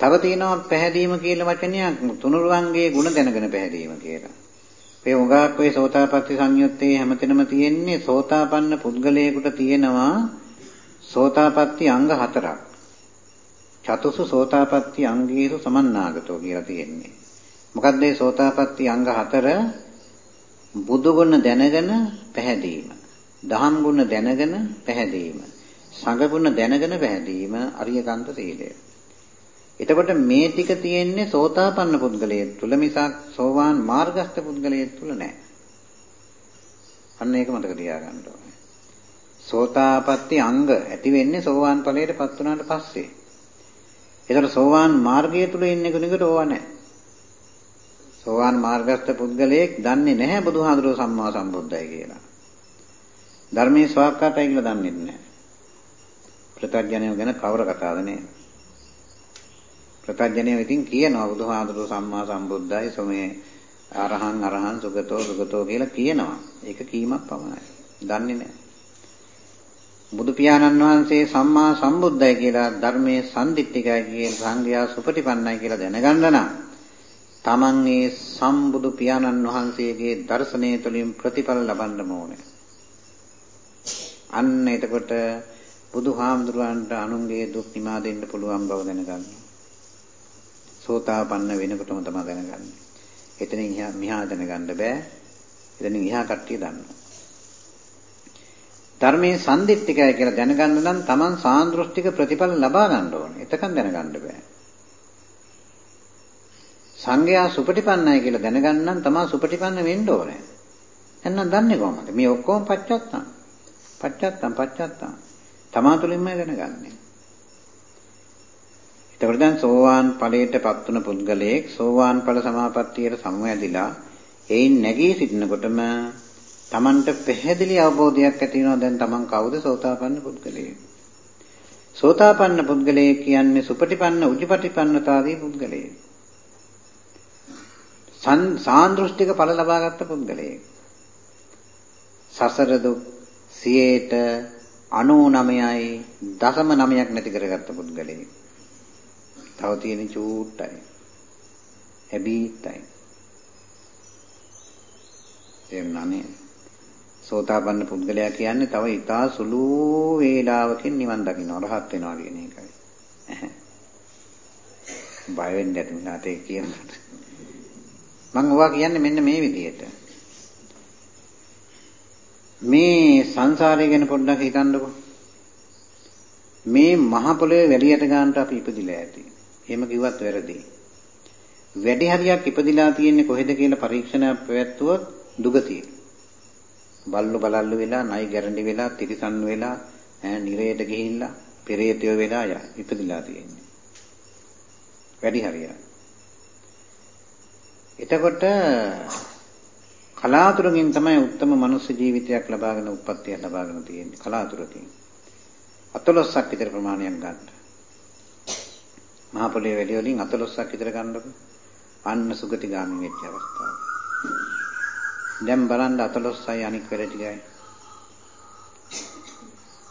තව තියෙනවා පැහැදීම කියලා වචනයක් තුනුරුවන්ගේ ಗುಣ දැනගෙන පැහැදීම කියලා. මේ උගාක් වේ සෝතාපට්ටි සංයුත්තේ හැමතැනම තියෙන්නේ සෝතාපන්න පුද්ගලයෙකුට තියෙනවා සෝතාපට්ටි අංග හතරක්. චතුසු සෝතාපට්ටි අංගීසු සමන්නාගතෝ කියලා තියෙන්නේ. මොකක්ද මේ සෝතාපට්ටි අංග හතර? බුදු ගුණ දැනගෙන පැහැදීම. දහම් ගුණ දැනගෙන පැහැදීම. සංඝ ගුණ දැනගෙන පැහැදීම අරියකාන්ත සීලය. එතකොට මේ ටික තියෙන්නේ සෝතාපන්න පුද්ගලයෙක් තුල මිසක් සෝවාන් මාර්ගස්ත පුද්ගලයෙක් තුල නැහැ. අන්න ඒක මතක තියාගන්න ඕනේ. සෝතාපට්ටි අංග ඇති වෙන්නේ සෝවාන් ඵලයටපත් වුණාට පස්සේ. ඒතර සෝවාන් මාර්ගය තුල ඉන්න කෙනෙකුට ඕවා නැහැ. සෝවාන් මාර්ගස්ත පුද්ගලයෙක් දන්නේ නැහැ බුදුහාඳුරෝ සම්මා සම්බුද්දයි කියලා. ධර්මයේ ස්වාක්කාතයි කියලා දන්නේ නැහැ. ප්‍රත්‍යඥයෝ ගැන කවර කතාවද නේද? ප්‍රත්‍යඥයෝ ඉතින් කියනවා බුදුහාඳුරු සම්මා සම්බුද්දයි සොමේ අරහං අරහං සුගතෝ සුගතෝ කියලා කියනවා. ඒක කීමක් පමණයි. දන්නේ නැහැ. බුදු පියාණන් වහන්සේ සම්මා සම්බුද්දයි කියලා ධර්මයේ සම්දිත්තිකයි කියන සංඝයා සුපටිපන්නයි කියලා දැනගන්න නම් තමන් ඒ සම්බුදු පියාණන් වහන්සේගේ දර්ශනය තුළින් ප්‍රතිඵල ලබන්න ඕනේ. අන්න එතකොට බුදුහාමුදුරන්ට අනුන්ගේ දුක් නිමා දෙන්න පුළුවන් බව දැනගන්න. සෝතාපන්න වෙනකොටම තමයි දැනගන්නේ. එතනින් එහා මෙහා දැනගන්න බෑ. එතනින් එහා කට්ටිය දන්නවා. ධර්මයේ සම්දිත්තිකය කියලා දැනගන්න නම් Taman සාන්දෘෂ්ටික ප්‍රතිඵල ලබා ගන්න ඕනේ. එතකන් දැනගන්න බෑ. සංඝයා සුපටිපන්නයි කියලා දැනගන්න නම් Taman සුපටිපන්න වෙන්න ඕනේ. එහෙනම් දන්නේ කොහොමද? මේ ඔක්කොම පච්චත්තම්. පච්චත්තම් පච්චත්තම්. තමා තුළින්මයි දැනගන්නේ. එතකොට දැන් සෝවාන් ඵලයටපත් වුණ පුද්ගලයෙක් සෝවාන් ඵල සමාපත්තියට සමවැදිලා එයින් නැගී සිටිනකොටම Tamanට පැහැදිලි අවබෝධයක් ඇති වෙනවා දැන් Taman කවුද සෝතාපන්න පුද්ගලයෙක්. සෝතාපන්න පුද්ගලයෙක් කියන්නේ සුපටිපන්න උජුපටිපන්නතාවී පුද්ගලයෙක්. සාන්දෘෂ්ටික ඵල ලබාගත් පුද්ගලයෙක්. සසර දුක් 99යි දශම 9ක් නැති කරගත්ත පුද්ගලයෙක්. තව තියෙන චූට්ටයි. හැබීටයි. එම්නනේ සෝතාපන්න පුද්ගලයා කියන්නේ තව ඊටා සුළු වේලාවකින් නිවන් දකින්න රහත් වෙනවා කියන එකයි. බය වෙන්න ඇති මට ඒක කියන්නට. මම ඔවා කියන්නේ මෙන්න මේ විදිහට. මේ සංසාරය ගැන පොඩ්ඩක් හිතන්නකෝ. මේ මහ පොළොවේ වැඩියට ගන්නට අපි ඉපදිලා ඇති. එහෙම කිව්වත් වැරදි. වැඩි හරියක් ඉපදිලා තියෙන්නේ කොහෙද කියලා පරීක්ෂණයක් පැවැත්වුවොත් දුගතිය. බල්ලු බලල්ලු වෙලා, නයි ගැරන්ඩි වෙලා, තිරිසන් වෙලා, ඈ නිරේට ගිහිල්ලා, පෙරේතය වෙලා යා ඉපදිලා තියෙන්නේ. වැඩි හරියක්. එතකොට කලාතුරකින් තමයි උත්තම මනුස්ස ජීවිතයක් ලබාගෙන උප්පත්තියක් ලබාගෙන තියෙන්නේ කලාතුරකින්. අතලොස්සක් විතර ප්‍රමාණයක් ගන්න. මහ පොළේ වැඩි වලින් අතලොස්සක් විතර ගන්නකො. අන්න සුගතිගාමි වෙච්ච අවස්ථාව. දැන් බලන්න 14යි අනික් පෙර ටිකයි.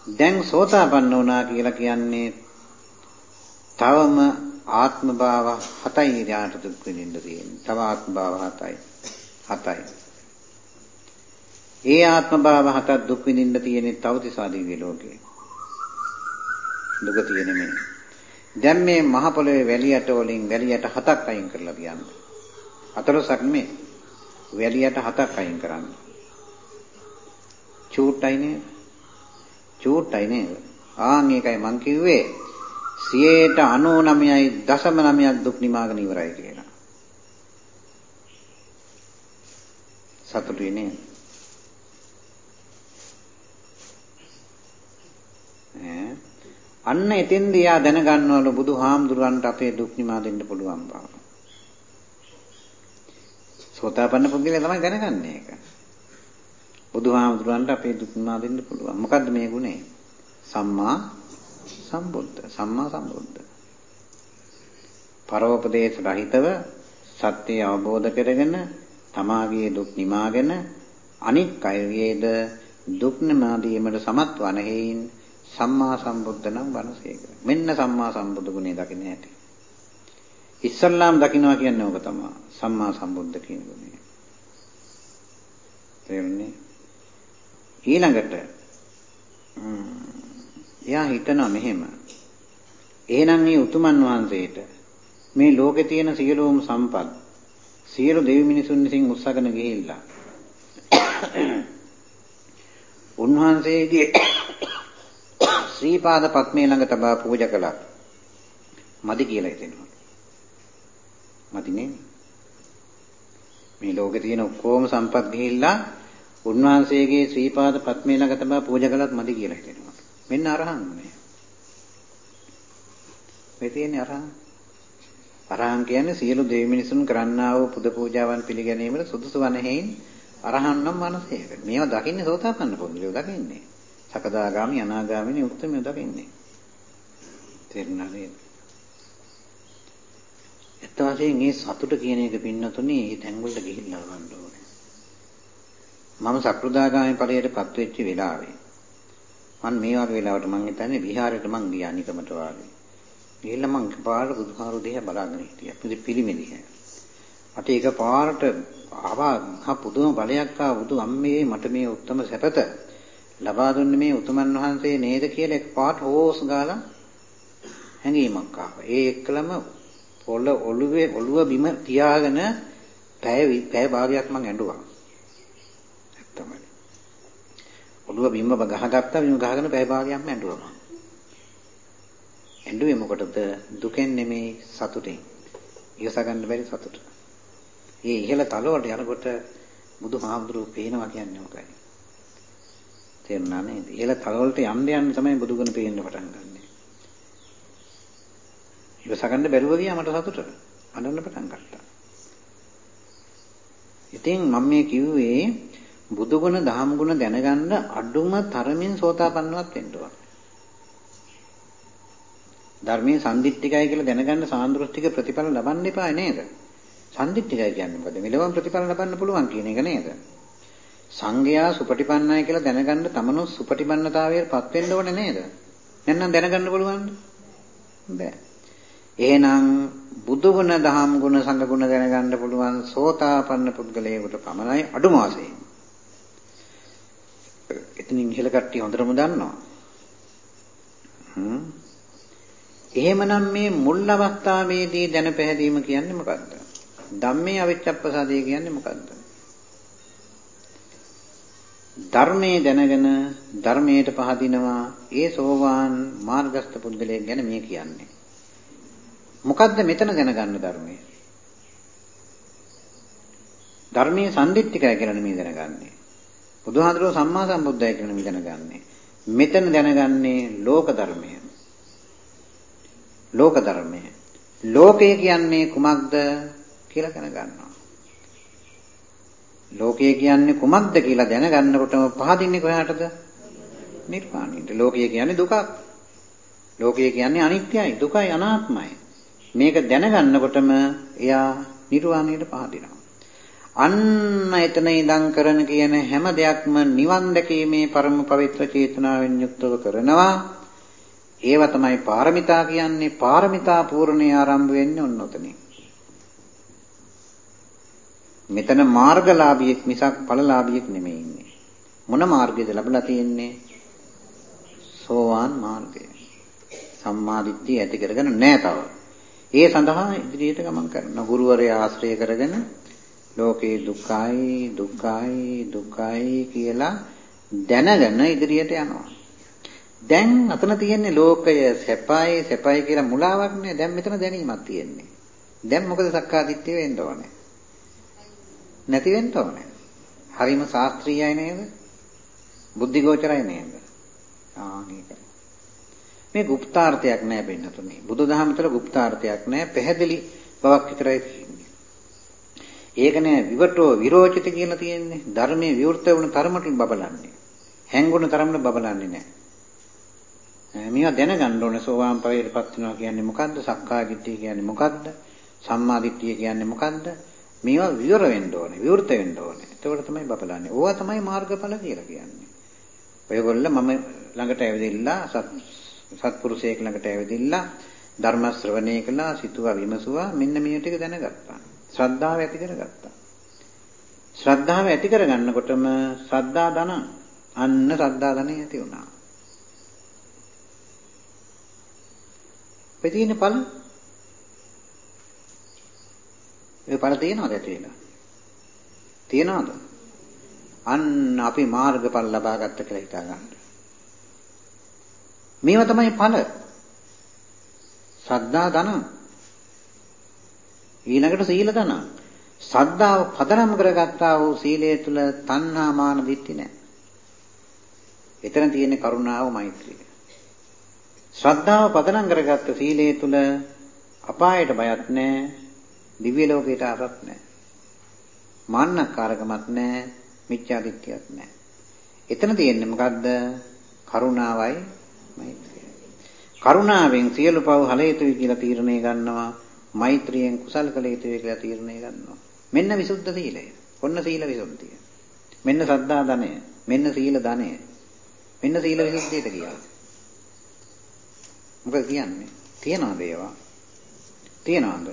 දැන් සෝතාපන්න වුණා කියලා කියන්නේ තවම ආත්ම භාව හතයි යාට දුක් විඳින්න තියෙන්නේ. තව ආත්ම භාව හතයි. හතයි. ඒ ආත්ම භාව හතක් දුක් විඳින්න තියෙන්නේ තවතිසා දිව්‍ය ලෝකේ. දුක තියෙන්නේ මේ. දැන් මේ මහ පොළවේ වැලියට වලින් වැලියට හතක් අයින් කරලා තියන්න. අතලොස්සක් නෙමෙයි. වැලියට හතක් අයින් කරන්න. චූට්ටයි නේද? චූට්ටයි නේද? ආන් ඒකයි මං කිව්වේ 99.9ක් දුක් නිමාගෙන ඉවරයි කියලා. සතුටුයි නේද? අන්න එතෙන්දී යා දැනගන්නවලු බුදුහාමුදුරන්ට අපේ දුක් නිමා දෙන්න පුළුවන් බව. සෝතාපන්න පුද්ගලයා තමයි දැනගන්නේ ඒක. බුදුහාමුදුරන්ට අපේ දුක් නිමා දෙන්න පුළුවන්. මොකද්ද මේ ගුණය? සම්මා සම්බුද්ධ. සම්මා සම්බුද්ධ. පරෝපදේශ රහිතව සත්‍ය අවබෝධ කරගෙන තමාගේ දුක් නිමාගෙන අනික් අයගේද දුක් නිමා දීමට සමත් වන හේයින් සම්මා සම්බුද්ධ නම් වනසේක. මෙන්න සම්මා සම්බුදු ගුණය දකින්න ඇති. ඉස්සල්ලාම් දකින්නවා කියන්නේ ඕක තමයි. සම්මා සම්බුද්ධ කියන ගුණය. තේරුණේ? ඊළඟට එයා හිතනවා මෙහෙම. එහෙනම් මේ උතුමන් වහන්සේට මේ ලෝකේ තියෙන සියලුම සම්පත් සියලු දෙවි මිනිසුන් විසින් උස්සගෙන ගිහිල්ලා *coughs* උන්වහන්සේගේ ශ්‍රීපාද පත්මේ ළඟ තබා පූජා කළා. මදි කියලා හිතෙනවා. මදි නේ. මේ ලෝකේ තියෙන ඔක්කොම සම්පත් ගිහිල්ලා උන්වහන්සේගේ ශ්‍රීපාද පත්මේ ළඟ තබා පූජා කළත් මදි කියලා හිතෙනවා. මෙන්න අරහන් නේ. මේ තියෙන්නේ අරහන්. අරහන් කියන්නේ සියලු දෙවි මිනිසුන් කරන්නා වූ පුද පූජාවන් පිළිගැනීමට සුදුසු වන හේයින් අරහන් නම් මනසේක. මේවා දකින්නේ සෝතාපන්න පුද්ගලයෝ දකින්නේ. සකදාගාමි අනාගාමිනී උත්තමය දකින්නේ. තේරුණා නේද? ඇත්ත වශයෙන් මේ සතුට කියන එක පින්නතුනේ මේ තැන් වලට ගිහිල්ලා ගන්න ඕනේ. මම සකෘදාගාමි ඵලයටපත් වෙච්ච වෙලාවේ මම මේ වගේ වෙලාවට මං හිතන්නේ විහාරයට මං ගියා නිකමට වාගේ. ගිහිල්ලා මං පාරට බුදුහාරු දිහා බලාගෙන හිටියා. පිළි පිළිමෙදිහ. මට ඒක පාරට ආවා මහා පුදුම බලයක් ආ බුදු අම්මේ මට මේ උත්තම සැපත ලබා දුන්නේ මේ උතුමන් වහන්සේ නේද කියලා එකපාරට හෝස් ගාලා හැඟීමක් ආවා. ඒ එක්කලම පොළ ඔළුවේ ඔළුව බිම තියාගෙන පැය පැය භාගයක් මං ඇඬුවා. ඇත්තමයි. ඔළුව බිම ගහගත්තා බිම ගහගෙන පැය භාගයක්ම ඇඬුවා මං. ඇඬුවේ මොකටද? දුකෙන් නෙමෙයි සතුටින්. ඉවස ගන්න බැරි සතුට. මේ ඉහළ තලවලට යනකොට බුදුහාමුදුරුවෝ පේනවා කියන්නේ මොකයි? තේරුණා නේද? ඉහළ තලවලට යන්න යන්න තමයි බුදුගුණ පේන්න පටන් ගන්නෙ. ඉවසගන්න බැරුව ගියා මට සතුටට. අඬන්න පටන් ගත්තා. ඉතින් මම මේ කිව්වේ බුදුගුණ දහම් ගුණ දැනගන්න අඩුම තරමින් සෝතාපන්නවත් වෙන්න ඕන. ධර්මයේ සම්දිත්තිකයි කියලා දැනගන්න සාන්දෘෂ්ටික ප්‍රතිඵල ලබන්න එපා නේද? සම්දිත්තිකයි කියන්නේ මොකද? මෙලොවම ප්‍රතිඵල ලබන්න පුළුවන් කියන එක නේද? සංඝයා සුපටිපන්නයි කියලා දැනගන්න තමනොත් සුපටිපන්නතාවයටපත් වෙන්න ඕනේ නේද? නැත්නම් දැනගන්න පුළුවන්ද? බෑ. එහෙනම් බුදු ගුණ, දහම් ගුණ, සංඝ ගුණ දැනගන්න පුළුවන් සෝතාපන්න පුද්ගලයෙකුට පමණයි අඩුම වශයෙන්. එතනින් ඉහළ කට්ටිය හොඳටම දන්නවා. හ්ම්. එහෙමනම් මේ මුල් අවස්ථාවේදී දැන පැහැදීම කියන්නේ මොකද්ද? ධම්මේ අවිච්ඡප්පසාදේ කියන්නේ මොකද්ද? ධර්මයේ දැනගෙන ධර්මයට පහදිනවා ඒ සෝවාන් මාර්ගස්ත පුද්ගලයෙක් ගැන මේ කියන්නේ. මොකද්ද මෙතන දැනගන්න ධර්මයේ? ධර්මයේ සම්දිත්තිකය කියලා නෙමෙයි දැනගන්නේ. බුදුහාඳුරෝ සම්මා සම්බුද්ධය කියලා නෙමෙයි දැනගන්නේ. මෙතන දැනගන්නේ ලෝක ධර්මය. ලෝක ධර්මය. ලෝකය කියන්නේ කුමක්ද කියලා දැනගන්නවා. ලෝකය කියන්නේ කුමක්ද කියලා දැනගන්නකොටම පහදින්නේ කොහාටද? නිර්වාණයට. ලෝකය කියන්නේ දුකක්. ලෝකය කියන්නේ අනිත්‍යයි, දුකයි, අනාත්මයි. මේක දැනගන්නකොටම එයා නිර්වාණයට පහදිනවා. අන්න එතන ඉඳන් කරන කියන හැම දෙයක්ම නිවන් දැකීමේ පරම පවිත්‍ර චේතනාවෙන් යුක්තව කරනවා. ඒව තමයි පාරමිතා කියන්නේ. පාරමිතා පූර්ණේ ආරම්භ වෙන්නේ ඔන්න ඔතනින්. මෙතන මාර්ගලාභියෙක් මිසක් ඵලලාභියෙක් නෙමෙයි ඉන්නේ. මොන මාර්ගයද ලැබලා තියෙන්නේ? සෝවාන් මාර්ගය. සම්මාදිට්ඨිය ඇති කරගෙන නැහැ තව. ඒ සඳහා ඉදිරියට ගමන් කරන ගුරුවරයා ආශ්‍රය කරගෙන ලෝකේ දුකයි දුකයි දුකයි කියලා දැනගෙන ඉදිරියට යනවා. දැන් අතන තියෙන්නේ ලෝකය සැපයි සැපයි කියලා මුලාවක් නෑ. දැන් මෙතන දැනීමක් තියෙන්නේ. දැන් මොකද සක්කාදිට්ඨිය වෙන්න ඕනේ? නැති වෙන්න ඕනේ. හරිම ශාස්ත්‍රීයයි නේද? බුද්ධිගෝචරයි නේද? ආ මේ গুপ্তাර්ථයක් නෑ බෙන්නතුනේ. බුදුදහම තුළ গুপ্তাර්ථයක් නෑ. පැහැදිලි බවක් විතරයි තියෙන්නේ. ඒකනේ විවටෝ විරෝචිත කියලා තියෙන්නේ. ධර්මයේ විවෘත වුණ තරමට බබලන්නේ. හැංගුණ තරමට බබලන්නේ නෑ. මේවා දැනගන්න ඕනේ සෝවාන් පවයට පත් වෙනවා කියන්නේ මොකද්ද? සක්කාය දිට්ඨිය කියන්නේ මොකද්ද? සම්මා දිට්ඨිය කියන්නේ මොකද්ද? මේවා විවර වෙන්න ඕනේ, විවෘත වෙන්න ඕනේ. එතකොට තමයි බබලන්නේ. ඕවා තමයි මාර්ගඵල කියලා කියන්නේ. ඔයගොල්ල මම ළඟට ඇවිදilla සත්පුරුෂයෙක් ළඟට ඇවිදilla ධර්ම ශ්‍රවණය කළා, සිතුවා විමසුවා, මෙන්න මේ ටික දැනගත්තා. ශ්‍රද්ධාව ඇති කරගත්තා. ශ්‍රද්ධාව ඇති කරගන්නකොටම ශ්‍රද්ධා ධන අන්න ශ්‍රද්ධා ධනෙ ඇති වුණා. ප්‍රතිින ඵල ඒ ඵල තියෙනවද ඇති වෙලා? තියෙනවද? අන්න අපි මාර්ගඵල ලබා ගත්ත කියලා හිතා ගන්න. මේවා තමයි ඵල. සද්ධා ධන. ඊළඟට සීල ධන. සද්ධාව පදනම් කරගත්තා වූ සීලය තුල තණ්හා මාන දිට්ඨි නැහැ. එතන තියෙන්නේ කරුණාව මෛත්‍රිය. ශ්‍රද්ධාව පදනම් කරගත්ත සීලය තුල අපායට බයක් නැහැ. දිව්‍ය ලෝකයට ආසත් නැහැ. මාන්නකාරකමක් නැහැ. මිච්ඡා දිට්ඨියක් නැහැ. එතන තියෙන්නේ මොකද්ද? කරුණාවයි මෛත්‍රිය. කරුණාවෙන් සියලු පව් හල යුතුයි කියලා තීරණය ගන්නවා. මෛත්‍රියෙන් කුසල් කළ යුතුයි කියලා තීරණය ගන්නවා. මෙන්න විසුද්ධ සීලය. ඔන්න සීල විසුද්ධිය. මෙන්න සද්ධා ධනය. මෙන්න සීල ධනය. මෙන්න සීල විසුද්ධියට කියනවා. මොකද කියන්නේ? තියනවාද ඒවා? තියනවාද?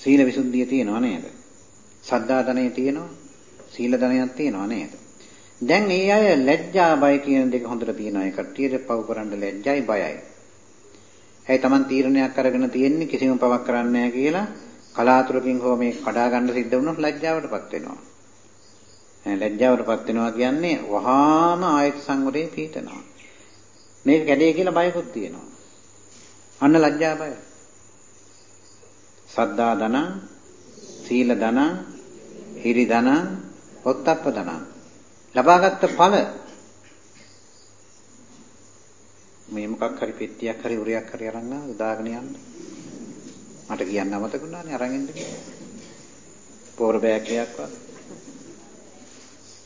සීල විසුද්ධිය තියනව නේද? සද්ධා ධනය තියනවා. සීල ධනයක් තියනව නේද? දැන් ඒ අය ලැජ්ජා බය කියන දෙක හොඳට තියෙනවා. ඒ කට්ටියට පව කරන්න ලැජ්ජයි බයයි. ඇයි Taman තීරණයක් අරගෙන තියෙන්නේ කිසිම පවක් කරන්නේ නැහැ කියලා කලාතුරකින් හෝ මේ කඩා ගන්න සිද්ධ වුණොත් ලැජ්ජාවටපත් වෙනවා. ලැජ්ජාවටපත් වෙනවා කියන්නේ වහාම ආයත සංවරේ පීතනවා. මේක කැඩේ කියලා බයකුත් තියෙනවා. අන්න ලැජ්ජා බය. සද්දා දන, සීල දන, හිරි දන, ඔත්තප්ප දන. ලබාගත් ඵල මේ මොකක් හරි පෙට්ටියක් හරි උරයක් හරි අරන් ආව දාගෙන යන්න. මට කියන්න අමතක වුණානේ අරන් එන්න කියලා. පෝර බෑග් එකක් වගේ.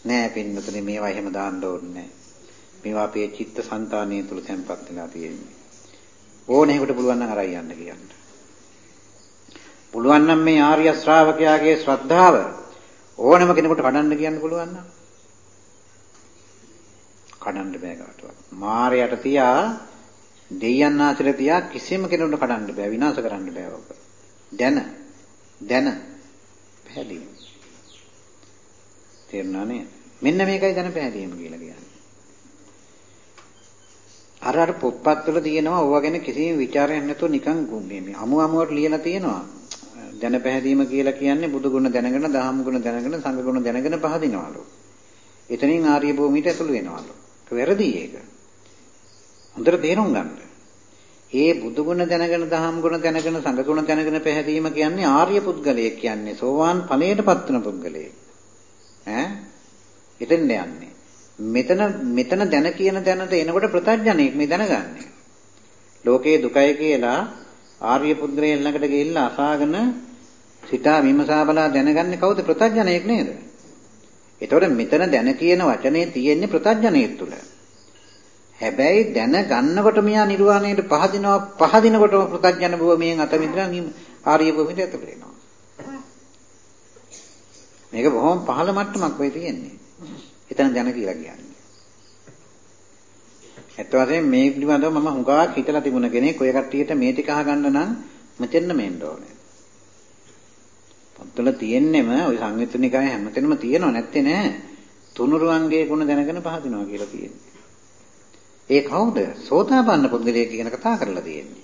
නෑ පින්නතුනේ මේවා එහෙම දාන්න ඕනේ නෑ. මේවා අපේ චිත්ත સંතානිය තුල තැන්පත් වෙලා තියෙන්නේ. ඕනෙකට පුළුවන් නම් අරයි යන්න කියන්න. පුළුවන් නම් මේ ආර්ය ශ්‍රාවකයාගේ ශ්‍රද්ධාව ඕනම කෙනෙකුට කඩන්න කියන්න පුළුවන් නම් කඩන්න බෑ කාටවත්. මායයට තියා දෙයයන් ආශ්‍රය තියා කිසිම කෙනෙකුට කඩන්න බෑ විනාශ කරන්න බෑ ඔක. දැන දැන පැහැදිලි. තේරුණා නේද? මෙන්න මේකයි දැන පැහැදීම කියලා කියන්නේ. අර අර පොත්පත්වල තියෙනවා ඕවා ගැන කිසිම ਵਿਚාරයක් නැතුව නිකන් මේ අමු අමුවට ලියලා තියෙනවා. දැන පැහැදීම කියලා කියන්නේ බුදු ගුණ දැනගෙන, දහම් ගුණ දැනගෙන, සංඝ ගුණ දැනගෙන පහදිනවලු. එතනින් ආර්ය භූමියට ඇතුළු වෙනවලු. වැරදි ඒක. හොඳට තේරුම් ගන්න. ඒ බුදු ගුණ දැනගෙන, දහම් ගුණ දැනගෙන, සංඝ ගුණ දැනගෙන පැහැදීම කියන්නේ ආර්ය පුද්ගලයෙක් කියන්නේ. සෝවාන් ඵලයටපත් වෙන පුද්ගලයෙක්. ඈ? එතෙන් යන්නේ. මෙතන මෙතන දැන කියන දැනට එනකොට ප්‍රත්‍යඥයෙක් මේ දැනගන්නේ. ලෝකේ දුකයි කියලා ආර්ය පුද්ගලයන් ළඟට ගිහිල්ලා අසාගෙන සිතා විමසා බලා දැනගන්නේ කවුද ප්‍රත්‍යඥයෙක් නේද? එතකොට මෙතන දැන කියන වචනේ තියෙන්නේ ප්‍රත්‍යඥයෙක් තුල. හැබැයි දැන ගන්නකොට මෙයා නිර්වාණයට පහදිනවා පහදිනකොටම ප්‍රත්‍යඥ භූමියෙන් අත මිදලා ආර්ය භූමියට ඇතුළු වෙනවා. මේක බොහොම පහළ මට්ටමක් වෙයි තියෙන්නේ. එතන දැන කියලා කියන්නේ. ඇත්ත වශයෙන්ම මේ පිළිබඳව මම හුඟක් හිතලා තිබුණ කෙනෙක් ඔය කට්ටියට මේ ටික අහගන්න නම් මෙතෙන්න මෙන්න ඕනේ. පොත්වල තියෙන්නෙම ওই සංයුත්නිකාය හැමතැනම තියෙනව නැත්තේ නෑ. තුනුරුවන්ගේ ගුණ දැනගෙන පහදිනවා කියලා තියෙන්නේ. ඒ කවුද? සෝතාපන්න පුද්ගලයෙක් ගැන කතා කරලා තියෙන්නේ.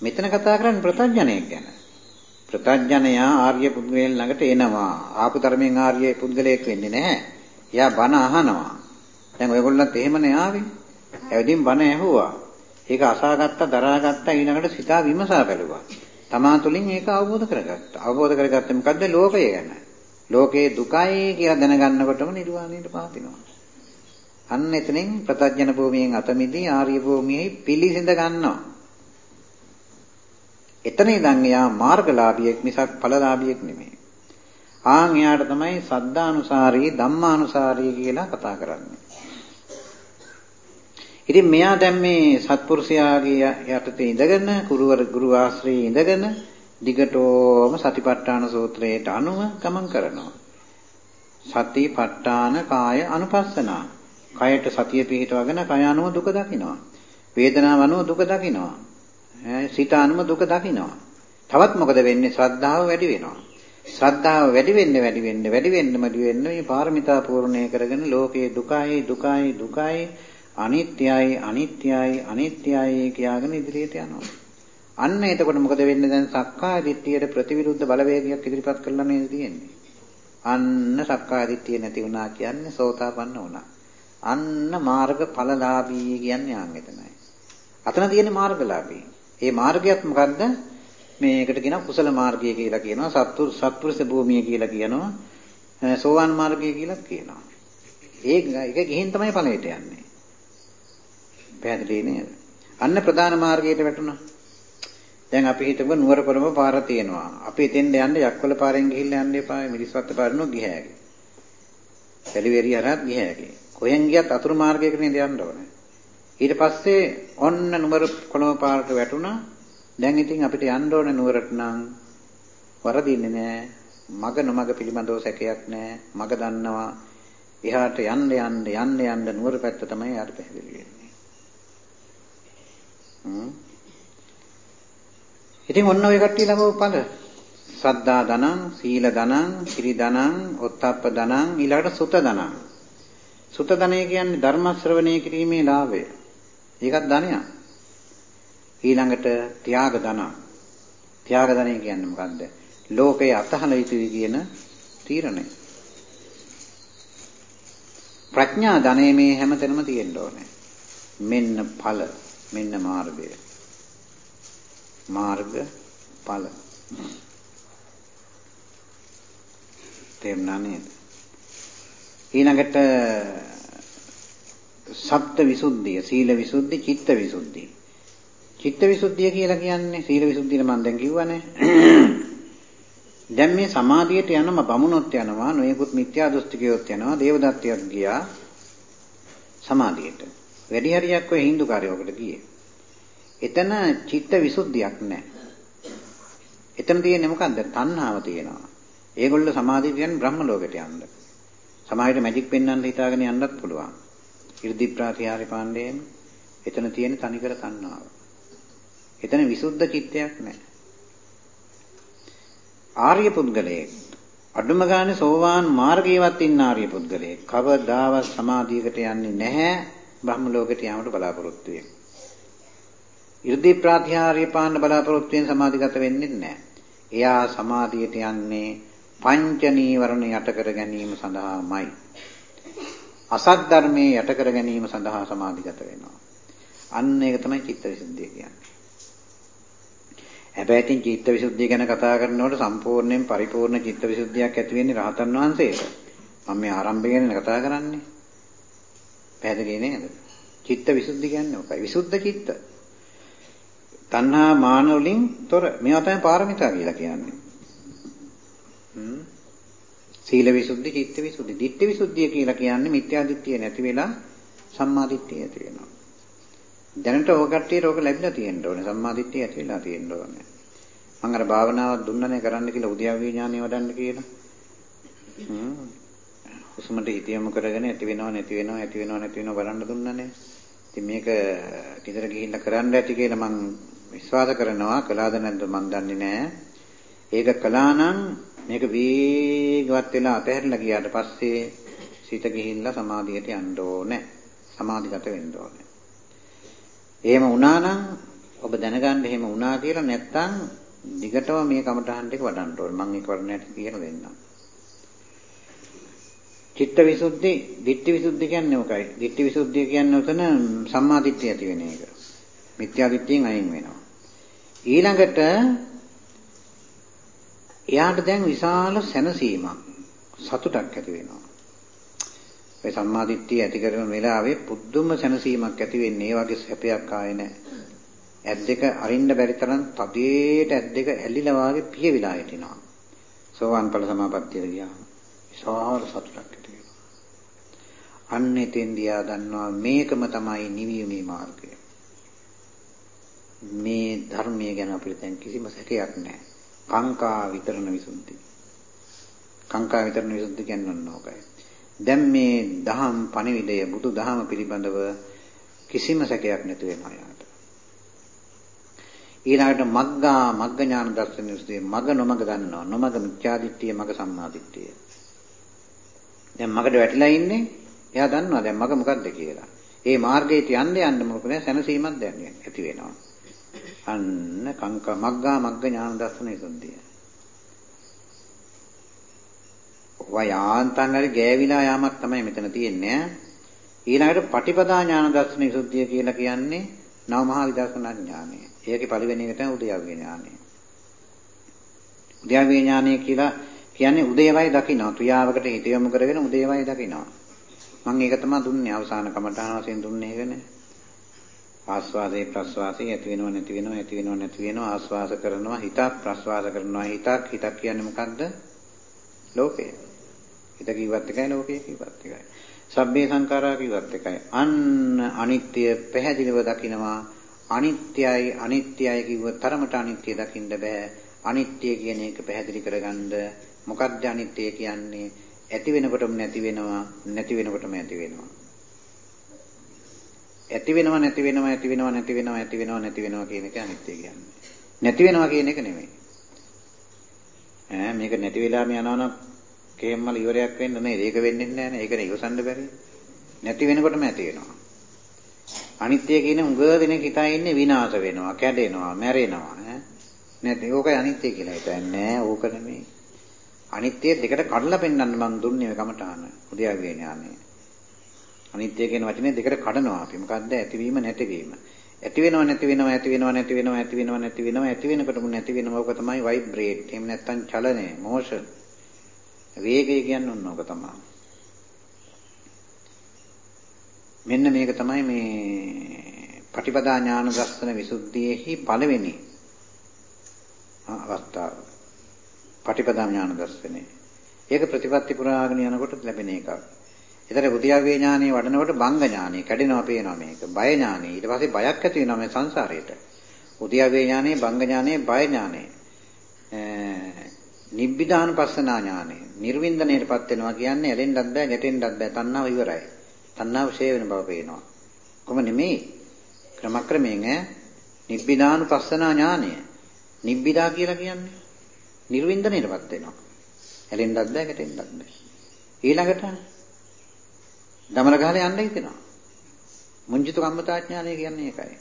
මෙතන කතා කරන්නේ ප්‍රත්‍යඥයෙක් ගැන. ප්‍රත්‍යඥයා ආර්ය පුද්ගලයන් ළඟට එනවා. ආපු ධර්මයෙන් ආර්ය පුද්ගලයෙක් වෙන්නේ නැහැ. එයා බණ අහනවා. දැන් ඔයගොල්ලන්ත් එහෙමනේ ආවේ. ඇවිදින් බණ ඇහුවා. ඒක අසාගත්තා, දරාගත්තා ඊළඟට සිතා විමසා බැලුවා. තමා තුළින් ඒක අවබෝධ කරගත්තා. අවබෝධ කරගත්තේ මොකද්ද? ලෝකය ගැන. ලෝකේ දුකයි කියලා දැනගන්නකොටම නිර්වාණයට පාතිනවා. අන්න එතනින් ප්‍රත්‍යඥ භූමියෙන් අත මිදී ආර්ය භූමියේ පිළිසිඳ ගන්නවා. එතන ඉඳන් එයා මාර්ගලාභියෙක් මිසක් ඵලලාභියෙක් නෙමෙයි. ආන් එයාට තමයි සද්ධානුසාරී ධම්මානුසාරී කියලා කතා කරන්නේ. ඉතින් මෙයා දැන් මේ සත්පුරුෂයාගේ යටතේ ඉඳගෙන ගුරුවර ගුරු ආශ්‍රයේ ඉඳගෙන දිගටම සතිපට්ඨාන සූත්‍රයට අනුව ගමන් කරනවා. සතිපට්ඨාන කාය අනුපස්සනා. කයට සතිය පිහිටවගෙන කය අනුව දුක දකිනවා. වේදනාව අනුව දුක දකිනවා. සිත අනුව දුක දකිනවා. තවත් මොකද වෙන්නේ? ශ්‍රද්ධාව වැඩි වෙනවා. ශ්‍රද්ධාව වැඩි වෙන්න වැඩි වෙන්න වැඩි වෙන්න වැඩි වෙන්න මේ පාරමිතා පූර්ණේ කරගෙන ලෝකේ දුකයි දුකයි දුකයි අනිත්‍යයි අනිත්‍යයි අනිත්‍යයි කියාගෙන ඉදිරියට යනවා. අන්න එතකොට මොකද වෙන්නේ දැන් සක්කාය දිට්ඨියට ප්‍රතිවිරුද්ධ බලවේගයක් ඉදිරිපත් කරලා නේද තියෙන්නේ. අන්න සක්කාය දිට්ඨිය නැති වුණා කියන්නේ සෝතාපන්න වුණා. අන්න මාර්ගඵලලාභී කියන්නේ ආන් එතනයි. අතන තියෙන මාර්ගලාභී. ඒ මාර්ගයක් මොකද්ද? මේකට කියනවා කුසල මාර්ගය කියලා කියනවා. සත්පුරු සත්පුරුෂ භූමිය කියලා කියනවා. සෝවාන් මාර්ගය කියලා කියනවා. ඒක ඒක ගිහින් තමයි ඵලයට යන්නේ. පැහැදිලි නේද? අන්න ප්‍රධාන මාර්ගයට වැටුණා. දැන් අපි හිතමු නුවරපොළම පාර තියෙනවා. අපි එතෙන්ද යන්න යක්වල පාරෙන් ගිහිල්ලා යන්න එපා. මිරිස්වත්ත පාරනෝ ගිහැගේ. පැලිවේරිය හරහා ගිහැගේ. කොහෙන් ගියත් අතුරු මාර්ගයකට නේද යන්න ඕනේ. ඊට පස්සේ ඔන්න නුවර කොළඹ පාරට වැටුණා. දැන් ඉතින් අපිට යන්න ඕනේ නුවරට නම් වරදින්නේ නැහැ. මග නොමග පිළිබඳව සැකයක් නැහැ. මග දන්නවා. එහාට යන්න යන්න යන්න යන්න නුවර පැත්ත තමයි යාට පැහැදිලි වෙන්නේ. ඉතින් ඔන්න ඔය කට්ටිය ලැබව ඵල. සද්දා දනං, සීල දනං, ත්‍රි දනං, ඔත්තප්ප දනං, ඊළඟට සුත දනං. සුත ධනය කියන්නේ ධර්ම ශ්‍රවණය කිරීමේ ලාභය. ඒකත් ධනයක්. ඊළඟට ත්‍යාග ධන. ත්‍යාග ධනය කියන්නේ මොකද්ද? ලෝකයේ අතහල යුතුයි කියන තීරණය. ප්‍රඥා ධනය මේ හැමතැනම තියෙන්න ඕනේ. මෙන්න ඵල මෙන්න මාර්ගය. මාර්ග ඵල. තේරුණා නේද? ඊළඟට සත්ත්ව විසුද්ධිය, සීල විසුද්ධි, චිත්ත විසුද්ධි. චිත්ත විසුද්ධිය කියලා කියන්නේ සීල විසුද්ධිය මම දැන් කිව්වනේ. දැන් මේ සමාධියට යනම බමුණොත් යනවා, නොයෙකුත් මිත්‍යා දෘෂ්ටිකයොත් යනවා, දේවදත්තයත් ගියා සමාධියට. වැඩි හරියක් ඔය Hindu කාර්යවකට ගියේ. එතන චිත්ත විසුද්ධියක් නැහැ. එතන තියෙන්නේ මොකද්ද? තණ්හාව තියෙනවා. ඒගොල්ලෝ සමාධිය කියන්නේ බ්‍රහ්ම ලෝකයට යන්න. සමාහිත මැජික් පෙන්වන්න හිතාගෙන යන්නත් පුළුවන්. 이르දි ප්‍රාතිහාරි පාණ්ඩයෙන් එතන තියෙන තනිකර තණ්හාව. එතන විසුද්ධ චිත්තයක් නැහැ. ආර්ය පුද්ගලයෙක් අඩුම ගානේ සෝවාන් මාර්ගයේවත් ඉන්න ආර්ය පුද්ගලයෙක් කවදාවත් සමාධියකට යන්නේ නැහැ බ්‍රහ්ම ලෝකයට යාමට බලාපොරොත්තු වෙන්නේ. 이르දි ප්‍රාතිහාර්ය පාන්න බලාපොරොත්තු වෙන සමාධිගත වෙන්නේ නැහැ. එයා සමාධියට යන්නේ පංච නීවරණ යට කර ගැනීම සඳහාමයි. අසත් ධර්මයේ යට කර ගැනීම සඳහා සමාධිගත වෙනවා. අන්න ඒක තමයි චිත්තවිසුද්ධිය කියන්නේ. හැබැයි ඉතින් චිත්තවිසුද්ධිය ගැන කතා කරනකොට සම්පූර්ණයෙන් පරිපූර්ණ චිත්තවිසුද්ධියක් ඇති වෙන්නේ රහතන් වහන්සේට. මම මේ ආරම්භය ගැන කතා කරන්නේ. පැහැදිලි නේද? චිත්ත විසුද්ධි කියන්නේ මොකයි? විසුද්ධ චිත්ත. තණ්හා මාන වලින් තොර මේවා තමයි පාරමිතා කියලා කියන්නේ. හ්ම්. සීල විසුද්ධි, චිත්ත විසුද්ධි, ditthi විසුද්ධිය කියලා කියන්නේ මිත්‍යා දිට්ඨිය නැති වෙලා සම්මා දිට්ඨිය ඇති වෙනවා. දැනට ඔය කට්ටියට ඕක ලැබිලා තියෙන්න ඕනේ. සම්මා දිට්ඨිය ඇති වෙලා තියෙන්න ඕනේ. මම අර භාවනාවක් දුන්නනේ කරන්න කියලා උද්‍යාව විඥානය වඩන්න කියලා. හුස්මට හිත යොමු කරගෙන ඇති වෙනව නැති වෙනව ඇති වෙනව නැති වෙනව බලන්න දුන්නනේ. ඉතින් මේක ටිකර ගිහිල්ලා කරන්න ඇති කියලා මම විශ්වාස කරනවා කළාද නැද්ද මම දන්නේ නැහැ. ඒක කළා නම් මේක වේගවත් වෙලා අතහැරලා ගියාට පස්සේ සිත ගිහිල්ලා සමාධියට යන්න ඕනේ. සමාධිගත වෙන්න ඕනේ. එහෙම වුණා නම් ඔබ දැනගන්න එහෙම වුණා කියලා නැත්තම් දිගටම මේ කමටහන් ටික වඩන්න ඕනේ. මම ඒක වඩන්නට කියලා දෙන්නම්. චිත්ත විසුද්ධි, ditthi විසුද්ධි කියන්නේ මොකයි? ditthi විසුද්ධිය කියන්නේ උතන සම්මා දිට්ඨිය ඇති වෙන එක. මිත්‍යා දිට්ඨියෙන් අයින් වෙනවා. ඊළඟට එයාට දැන් විශාල සැනසීමක් සතුටක් ඇති වෙනවා. ඒ සම්මා දිට්ඨිය ඇති කරන වෙලාවේ පුදුම සැනසීමක් ඇති වෙන්නේ. ඒ වගේ සැපයක් ආයේ නැහැ. ඇස් දෙක අරින්න බැරි තරම් තදේට ඇස් දෙක ඇලිලා වාගේ පියවිලා හිටිනවා. සෝවාන් ඵල සමාපත්තියට ගියා. විශාල සතුටක් ඇති වෙනවා. අන්න එතෙන්දියා දන්නවා මේකම තමයි නිවීමේ මාර්ගය. මේ ධර්මයේ ගැන අපිට දැන් කිසිම සැකයක් නැහැ. කාංකා විතරණ විසුද්ධි. කාංකා විතරණ විසුද්ධි කියන්නේ ඕකයි. දැන් මේ දහම් පණිවිඩය බුදු දහම පිළිබඳව කිසිම සැකයක් නැති වෙනවා යාට. ඊළඟට මග්ගා මග්ග ඥාන දර්ශන විශ්ේ මග නොමග දන්නවා. නොමග මිත්‍යාදිට්ඨිය මග සම්මාදිට්ඨිය. දැන් මගට වැටිලා ඉන්නේ එයා දන්නවා දැන් මග මොකද්ද කියලා. ඒ මාර්ගයට යන්න යන්න මොකද සැනසීමක් දැන් ඇති වෙනවා. අන්න කංක මග්ගා මග්ග ඥාන දර්ශන විසුද්ධිය. වයාන්තන් හරි ගෑවිලා යාමක් තමයි මෙතන තියෙන්නේ. ඊළඟට පටිපදා ඥාන දර්ශන විසුද්ධිය කියලා කියන්නේ නව මහා විදර්ශනා ඥානය. ඒකේ පළවෙනි එක තමයි උද්‍යව්‍ය ඥානය. උද්‍යව්‍ය ඥානය කියලා කියන්නේ උදේවයි දකින්නවා. ක්‍රියාවකට හිත යොමු කරගෙන උදේවයි දකින්නවා. මම ඒක තමයි දුන්නේ අවසාන කමඨාන වශයෙන් දුන්නේ ඒකනේ. ආස්වාදේ ප්‍රස්වාසයේ ඇති වෙනව නැති වෙනව ඇති වෙනව නැති වෙනව ආස්වාස කරනවා හිතක් ප්‍රස්වාස කරනවා හිතක් හිතක් කියන්නේ මොකද්ද? ලෝකය. හිත කිව්වත් එකයි ලෝකය කිව්වත් එකයි. සබ්බේ සංඛාරා කිව්වත් එකයි. අන්න අනිත්‍ය පැහැදිලිව දකිනවා. අනිත්‍යයි අනිත්‍යයි කිව්ව තරමට අනිත්‍ය දකින්න බෑ. අනිත්‍ය කියන එක පැහැදිලි කරගන්න මොකක්ද අනිත්‍ය කියන්නේ? ඇති වෙනකොටම නැති වෙනවා, නැති වෙනකොටම ඇති වෙනවා. ඇති වෙනවා නැති වෙනවා ඇති වෙනවා නැති වෙනවා ඇති වෙනවා නැති වෙනවා කියන එක අනිත්‍ය කියන්නේ. නැති වෙනවා කියන එක නෙමෙයි. ඈ මේක නැති වෙලාම යනවනම් කේම්මල ඉවරයක් වෙන්න නේද? ඒක වෙන්නේ නැහැ නේ. ඒකනේ ඉවසන්න බැරි. නැති වෙනකොටම ඇති වෙනවා. අනිත්‍ය කියන උඟ දෙනෙක් හිතා ඉන්නේ විනාශ වෙනවා, කැඩෙනවා, මැරෙනවා ඈ. නැත්නම් ඕකයි අනිත්‍ය කියලා හිතන්නේ නෑ. ඕක නෙමෙයි. අනිත්‍ය දෙකට කඩලා පෙන්වන්න මම දුන්නේ ඔය කමටහන. උද්‍යාවේ ඥානය. අනිත්‍ය කියන වචනේ දෙකට කඩනවා අපි. මොකද්ද? ඇතිවීම නැතිවීම. ඇති වෙනව නැති වෙනව ඇති වෙනව නැති වෙනව ඇති වෙනව නැති වෙනව ඇති වෙනකොටම නැති වෙනව ඕක තමයි වයිබ්‍රේට්. එහෙම නැත්නම් චලනය, මෝෂන්. වේගය කියන්නේ ඕක තමයි. මෙන්න මේක තමයි මේ පටිපදා ඥාන දර්ශන විසුද්ධියේහි පළවෙනි අවස්ථාව. පටිපදා ඥාන දර්ශනේ. ඒක ප්‍රතිපත්ති පුරාගෙන යනකොට ලැබෙන එකක්. ඒතර බුද්ධියාවේ ඥානෙ වඩනකොට බංග ඥානෙ කැඩෙනවා පේනවා මේක. බය ඥානෙ. ඊට පස්සේ බයක් ඇති වෙනවා මේ සංසාරේට. බුද්ධියාවේ ඥානෙ බංග ඥානෙ බය ඥානෙ. නිබ්බිදාන පස්සනා ඥානෙ. නිර්වින්දණයටපත් වෙනවා කියන්නේ ඇලෙන්නත් බෑ ගැටෙන්නත් බෑ. තණ්හාව ඉවරයි. තණ්හාව ෂේ වෙන බව පේනවා. කොහොම නෙමෙයි ක්‍රමක්‍රමයෙන් ඈ නිබ්බිදානුපස්සනා ඥානය. නිබ්බිදා කියලා කියන්නේ නිර්වින්දනයටපත් වෙනවා. හැලෙන්නත් බෑ ගැටෙන්නත් බෑ. ඊළඟට දමල ගහලා යන්න හිතෙනවා. මුංජිත කම්මතාඥානය කියන්නේ ඒකයි.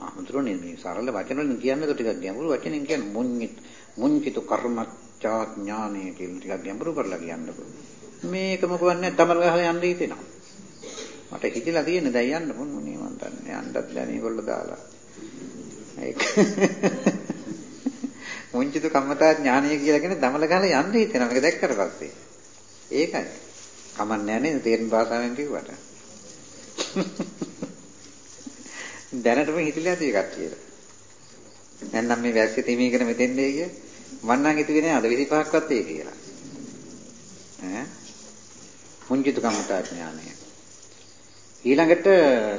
ආමුද්‍රෝනේ මේ සරල වචන වලින් කියන්නේ તો ටිකක් ගැඹුරු වචනෙන් කියන්නේ මුංජිත මුංජිත කර්මඥානය කියලා ටිකක් ගැඹුරු කරලා කියන්නකෝ. මේක මොකවත් නැහැ දමල ගහලා යන්න හිතෙනවා. මට හිතලා තියෙන දැන් යන්න මොන්නේ මන් දන්නේ යන්නත් දැන් මේගොල්ලෝ දාලා ඒක මුංචිත කම්මතා ඥානය කියලා කියන දමල ගහලා යන්න හිතෙනවා. මේක දැක්කට පස්සේ. ඒකයි. කමන්නේ නැහැ නේද තේරෙන භාෂාවෙන් කිව්වට. දැනටම හිතලා තියෙ කට්ටියට දැන් නම් මේ වැස්ස තීමීගෙන මෙතෙන්දී කිය. මං නම් හිතුවේ නෑ අද 25ක්වත් ඒ කියලා. ඈ? මුංචිත කම්මතා ඥානය. ඊළඟට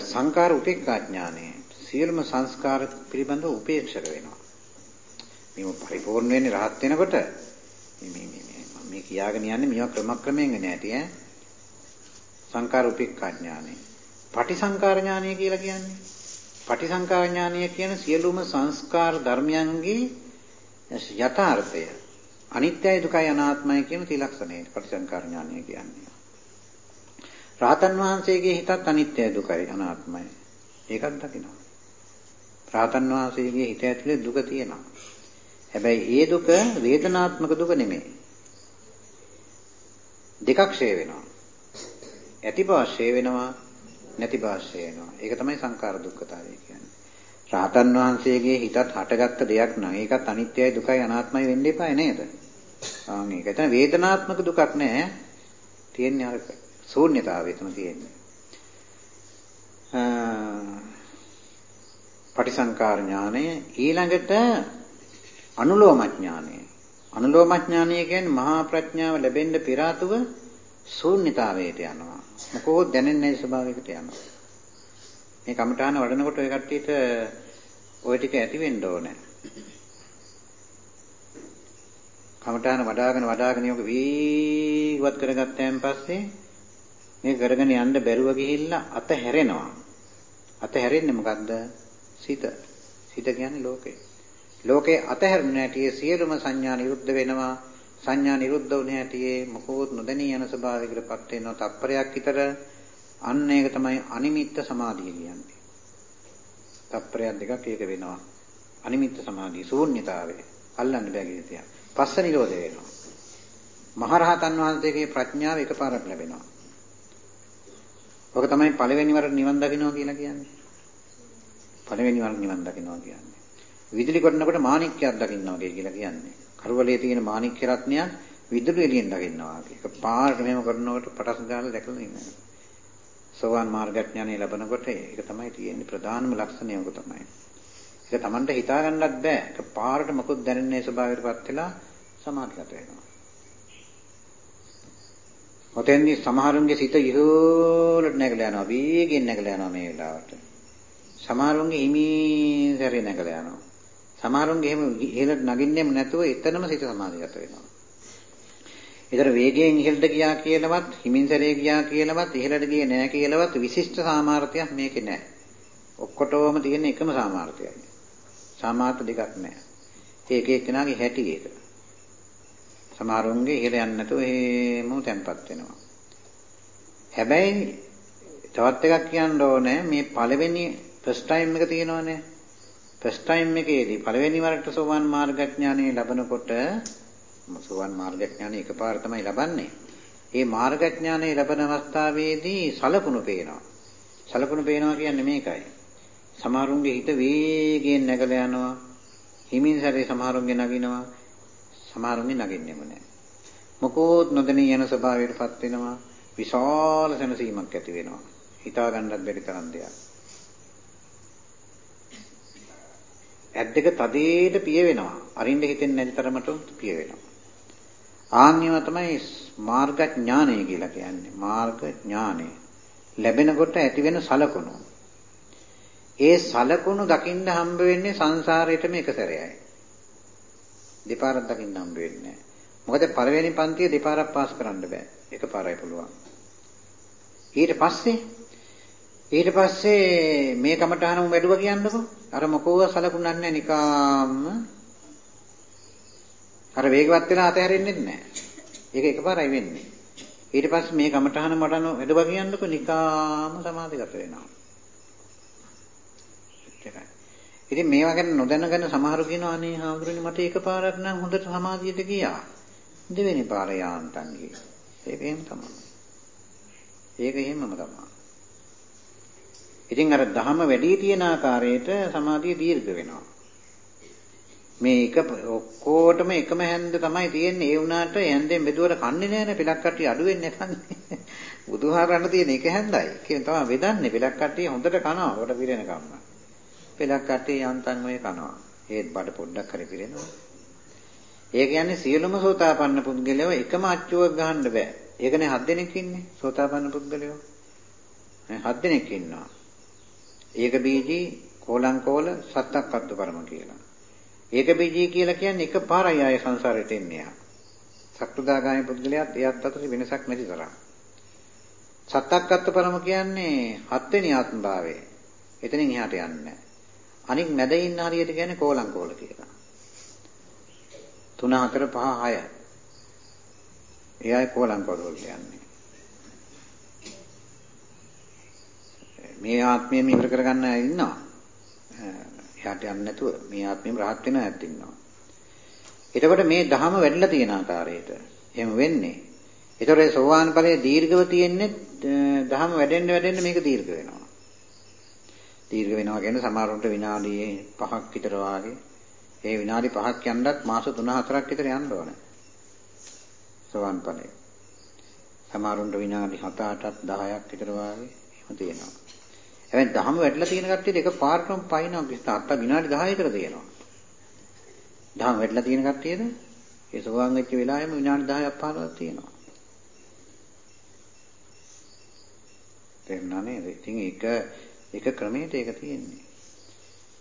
සංකාර උපේක්ඛා ඥානය. සියලුම සංස්කාර පිළිබඳව උපේක්ෂක වෙනවා. මේ පරිපූර්ණ වෙන්නේ රහත් වෙනකොට මේ මේ මේ මේ කියාගෙන යන්නේ මේවා ක්‍රමක්‍රමයෙන් වෙන ඇති ඈ. සංකාර උපේක්ඛා ඥානෙ. පටිසංකාර ඥානය කියලා කියන්නේ. පටිසංකාර ඥානය කියන සියලුම සංස්කාර ධර්මයන්ගේ යථාර්ථය අනිත්‍යයි දුකයි අනාත්මයි කියන ත්‍රිලක්ෂණය පටිසංකාර ඥානය කියන්නේ. රාතන් වහන්සේගේ හිතත් අනිත්‍යයි දුකයි අනාත්මයි. ඒකත් දකිනවා. රාතන් වහන්සේගේ හිත ඇතුලේ දුක තියෙනවා. හැබැයි ඒ දුක වේදනාත්මක දුක නෙමෙයි. දෙකක් ෂේ වෙනවා. ඇති බව ෂේ වෙනවා නැති බව ෂේ වෙනවා. ඒක තමයි සංකාර දුක්ඛතාවය කියන්නේ. රාතන් වහන්සේගේ හිතත් හටගත්ත දෙයක් නම් ඒකත් අනිත්‍යයි දුකයි අනාත්මයි වෙන්න එපා නේද? ආන් ඒක. එතන වේදනාත්මක දුකක් නෑ. තියෙන්නේ අර ශූන්‍යතාවය එතන තියෙන්නේ. පටිසංකාර ඥානය ඊළඟට අනුලෝම ඥානය. අනුලෝම ඥානය කියන්නේ මහා ප්‍රඥාව ලැබෙන්න පෙර ආතුව ශූන්‍යතාවයට යනවා. මොකෝ දැනෙන්නේ නැහැ ස්වභාවයකට යනවා. මේ කමඨාන වඩනකොට ඔය කට්ටියට ওই ටික ඇති වෙන්න ඕනේ. කමඨාන වඩාගෙන වඩාගෙන යෝග වීවත් කරගත්තාන් පස්සේ මේ කරගෙන යන්න බැරුව ගිහිල්ලා අත හැරෙනවා. අත හැරෙන්නේ මොකද්ද? සිත. සිත කියන්නේ ලෝකේ. ලෝකේ අතහැරුණ හැටියේ සියලුම සංඥා නිරුද්ධ වෙනවා. සංඥා නිරුද්ධ වුණ හැටියේ මොකෝත් නොදැනී යන ස්වභාවයකටපත් වෙනවා. තප්පරයක් විතර අන්න ඒක තමයි අනිමිත්ත සමාධිය කියන්නේ. තප්පරයක් දෙකක් ඒක වෙනවා. අනිමිත්ත සමාධිය ශූන්‍යතාවය. අල්ලන්න බෑ කියන පස්ස නිරෝධ වෙනවා. මහරහතන් වහන්සේගේ ප්‍රඥාව එකපාරක් ලැබෙනවා. ඔක තමයි පළවෙනි වර නිවන් දකින්නවා කියලා කියන්නේ. පළවෙනි වර නිවන් දකින්නවා කියන්නේ. විදුලි කොටනකොට මාණික්කයක් දකින්නවා කියලා කියන්නේ. කරුවලේ තියෙන මාණික්ක රත්නයක් විදුලි එළියෙන් දකින්නවා වගේ. ඒක පාරට මෙහෙම කරනකොට පටස් ගාලා දැකලා ඉන්නවා. සෝවාන් මාර්ගඥානය ලැබනකොට ඒක තමයි තියෙන්නේ ප්‍රධානම ලක්ෂණය ඔක තමයි. ඒක Tamanට හිතා ගන්නත් බෑ. ඒක පාරට මොකොත් දැනෙන්නේ ස්වභාවයටපත් වෙලා සමාධිගත වෙනවා. ඔතෙන්දී සමහරුන්ගේ සිත ඉහළට නැගලා යනවා. වේගෙන් නැගලා යනවා මේ වෙලාවට. සමහරුන්ගේ හිමින් සැරේ නැගලා යනවා. සමහරුන්ගේ එහෙම ඉහළට නගින්නෙම නැතුව එතනම සිත සමාධිගත වෙනවා. ඒතර වේගයෙන් ඉහළට ගියා කියලාවත් හිමින්සරේ ගියා කියලාවත් ඉහළට ගියේ නැහැ කියලාවත් විශිෂ්ට සාමාර්ථයක් මේකේ නැහැ. ඔක්කොටම තියෙන එකම සාමාර්ථයයි. සාමාර්ථ දෙකක් නැහැ. ඒක එක්කෙනාගේ හැටි ඒක. සමහරුන්ගේ ඉහළ යන්නේ නැතුව එහෙම තැම්පත් වෙනවා. හැබැයි තවත් එකක් කියන්න ඕනේ මේ පළවෙනි ෆස්ට් ටයිම් එක තියෙනවනේ ෆස්ට් ටයිම් එකේදී පළවෙනි වරට සෝවන් මාර්ගඥානෙ ලැබනකොට සෝවන් මාර්ගඥානෙ එකපාර තමයි ලබන්නේ. ඒ මාර්ගඥානෙ ලැබෙන අවස්ථාවේදී සලකුණු පේනවා. සලකුණු පේනවා කියන්නේ මේකයි. සමහරුන්ගේ හිත වේගයෙන් නැගලා යනවා. හිමින් සැරේ සමහරුන්ගේ නගිනවා. සමහරුන්ගේ නගින්නෙම නැහැ. මොකෝත් නොදැනී යන ස්වභාවයටපත් වෙනවා. විශාල සැනසීමක් ඇති වෙනවා. හිතා ගන්නත් බැරි තරම් දෙයක්. ඇත් දෙක තදේට පිය වෙනවා. අරින්න හිතෙන්නේ නැති තරමට පිය වෙනවා. ආන්‍යව තමයි මාර්ග ඥානය කියලා කියන්නේ. මාර්ග ඥානය. ලැබෙනකොට ඇති වෙන සලකුණු. ඒ සලකුණු දකින්න හම්බ වෙන්නේ සංසාරයේටම එක සැරේයි. දෙපාරක් දකින්න හම්බ වෙන්නේ මොකද පළවෙනි පන්තිය දෙපාරක් පාස් කරන්න බෑ. එකපාරයි පුළුවන්. ඊට පස්සේ ඊට පස්සේ මේ කමටහනම වැඩුවා කියන්නකෝ. අර මොකෝව සලකුණක් නැහැ නිකාම්ම. අර වේගවත් වෙලා අතහැරෙන්නේ නැහැ. ඒක එකපාරයි වෙන්නේ. ඊට පස්සේ මේ කමටහන මටන වැඩුවා කියන්නකෝ නිකාම සමාධිගත වෙනවා. ඉතින් මේවා ගැන නොදැනගෙන සමහරු කියනවා අනේ හාමුදුරනේ මට එකපාරක් නම් හොඳට සමාධියට ගියා. දෙවෙනි පාර යාන්තම් ගියේ. ඒක එහෙම තමයි. ඒක එහෙමම තමයි. ඉතින් අර ධහම වැඩි තියෙන ආකාරයට සමාධිය දීර්ඝ වෙනවා. මේ එක ඔක්කොටම එකම හැන්ද තමයි තියෙන්නේ. ඒ වුණාට හැන්දෙන් බෙදුවට කන්නේ නැහැ පිලක් කට්ටිය අඩු වෙන්නේ නැකන්නේ. *laughs* බුදුහාරන්න තියෙන එක හැන්දයි. කියන තමයි වෙදන්නේ පිලක් කට්ටිය හොඳට කනවා. කොට පිරෙන කම්ම. පිලක් කට්ටිය යන්තම් ඔය කනවා. ඒත් බඩ පොඩ්ඩක් හරි පිරෙනවා. ඒ කියන්නේ සියලුම සෝතාපන්න පුද්ගලයෝ එකම අච්චුවක් ගහන්න බෑ. ඒකනේ හත් දෙනෙක් ඉන්නේ සෝතාපන්න පුද්ගලයෝ. හත් දෙනෙක් ඉන්නවා. ඒක බීජී කෝලං කෝල සත්තක්කත්තු පරම කියලා. ඒක බීජී කියලා කියන්නේ එකපාරයි ආය සංසාරයට එන්නේ යා. සක්‍රුදාගාමි පුද්ගලයාත් එයත් අතර වෙනසක් නැති තරම්. සත්තක්කත්ත පරම කියන්නේ හත්වෙනි ආත්ම භාවය. එතනින් එහාට යන්නේ අනික මැද ඉන්න හරියට කියන්නේ කෝලං කෝල කියලා. 3 4 5 6 එයයි කෝලං කෝල වලට යන්නේ. මේ ආත්මයම ඉවර කරගන්න අය ඉන්නවා. එහාට යන්නේ නැතුව මේ ආත්මෙම rahat වෙන අයත් ඉන්නවා. එතකොට මේ ධහම වැඩිලා තියෙන ආකාරයට එහෙම වෙන්නේ. ඒතකොට ඒ සෝවාන් ඵලයේ දීර්ඝව තියෙන්නේ ධහම වැඩෙන්න වැඩෙන්න මේක දීර්ඝ වෙනවා. දීර්ඝ වෙනවා කියන්නේ සමහරවිට විනාඩි 5ක් විතර වාගේ. ඒ විනාඩි 5ක් යන්නත් මාස 3-4ක් විතර යන්න ඕනේ. සෝවාන් ඵලයේ. සමහරවිට විනාඩි 7-8ක් 10ක් විතර වාගේ එහෙම තියෙනවා. හැබැයි දහම වැඩිලා තියෙන කට්ටියට එක පාරටම පයින්නවා අත්ත විනාඩි 10 විතර තියෙනවා. දහම වැඩිලා තියෙන කට්ටියද ඒ සෝවාන් වෙච්ච වෙලාවෙම විනාඩි 10ක් 15ක් තියෙනවා. තේරුණා නේද? ඉතින් ඒක ඒක ක්‍රමයට ඒක තියෙන්නේ.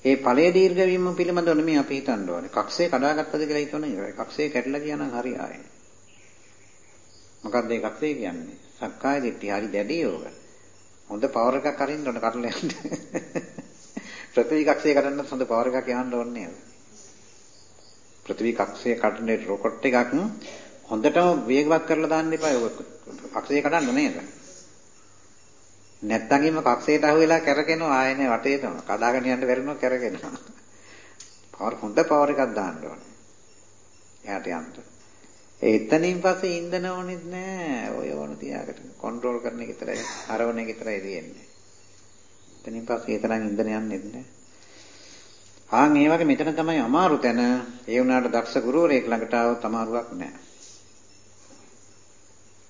ඒ ඵලයේ දීර්ඝ වීම පිළිබඳව නෙමෙයි අපි හිතන්න ඕනේ. කක්ෂේ කඩාගත්තද කියලා හිතන ඉවරයි. කක්ෂේ කැඩලා ගියා නම් හරි ආයේ. මොකක්ද ඒ කක්ෂේ කියන්නේ? සක්කාය දිට්ඨිය හරි දැඩි යෝග. හොඳ පවර් එකක් අරින්න ඕන කරලා යන්න. පෘථිවි කක්ෂේ කඩන්න හොඳ පවර් එකක් යන්න ඕනේ නේද? පෘථිවි කක්ෂයේ කඩන රොකට් එකක් හොඳටම වේගවත් කරලා දාන්න එපා. ඔය කක්ෂයේ කඩන්න නේද? නැත්තම් ඉම කක්ෂයට අහුවෙලා කැරකෙනවා ආයනේ වටේටම. කඩාගෙන යන්න බැරිනවා කැරකෙනවා. පවර් හොඳ පවර් එකක් දාන්න ඕනේ. එයාට යන්න. එතනින් පස්සේ ඉන්ධන ඕනෙත් නෑ. ඔය ඕන තියාකට කන්ට්‍රෝල් කරන එක විතරයි, හරවන එක විතරයි තියෙන්නේ. එතනින් පස්සේ ඒ තරම් ඉන්ධන යන්නේත් නෑ. ආන් ඒ වගේ මෙතන තමයි අමාරු තැන. ඒ වුණාට දක්ෂ ගුරුවරයෙක් ළඟට ආවොත් අමාරුවක් නෑ.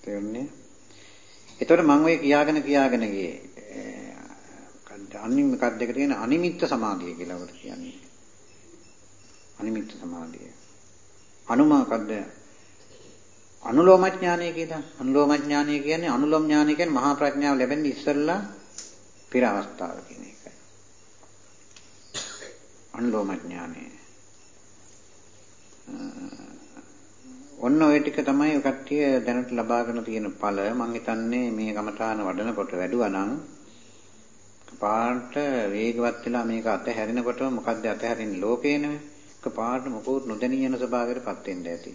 තේරුණේ? එතකොට මම ඔය කියාගෙන කියාගෙන ගියේ අනිම මොකක්ද දෙක තියෙන අනිමිත්ත සමාධිය කියලා උකට කියන්නේ. අනිමිත්ත සමාධිය. අනුමාකද්ද අනුලෝම ඥානය කියලා. අනුලෝම ඥානය කියන්නේ අනුලෝම ඥානය කියන්නේ මහා ප්‍රඥාව ලැබෙන්නේ ඉස්සෙල්ලා පෙර අවස්ථාව කියන එකයි. අනුලෝම ඥානය. ඔන්න ඔය ටික තමයි කට්ටිය දැනට ලබාගෙන තියෙන ඵල මම හිතන්නේ මේ කමඨාන වඩනකොට වැඩුවා නම් පාට වේගවත් වෙලා මේක අතහැරෙනකොට මොකද්ද අතහැරින්නේ ලෝකේනේ පාට මොකොත් නොදැනී යන ස්වභාවයකටපත් වෙන්න ඇති.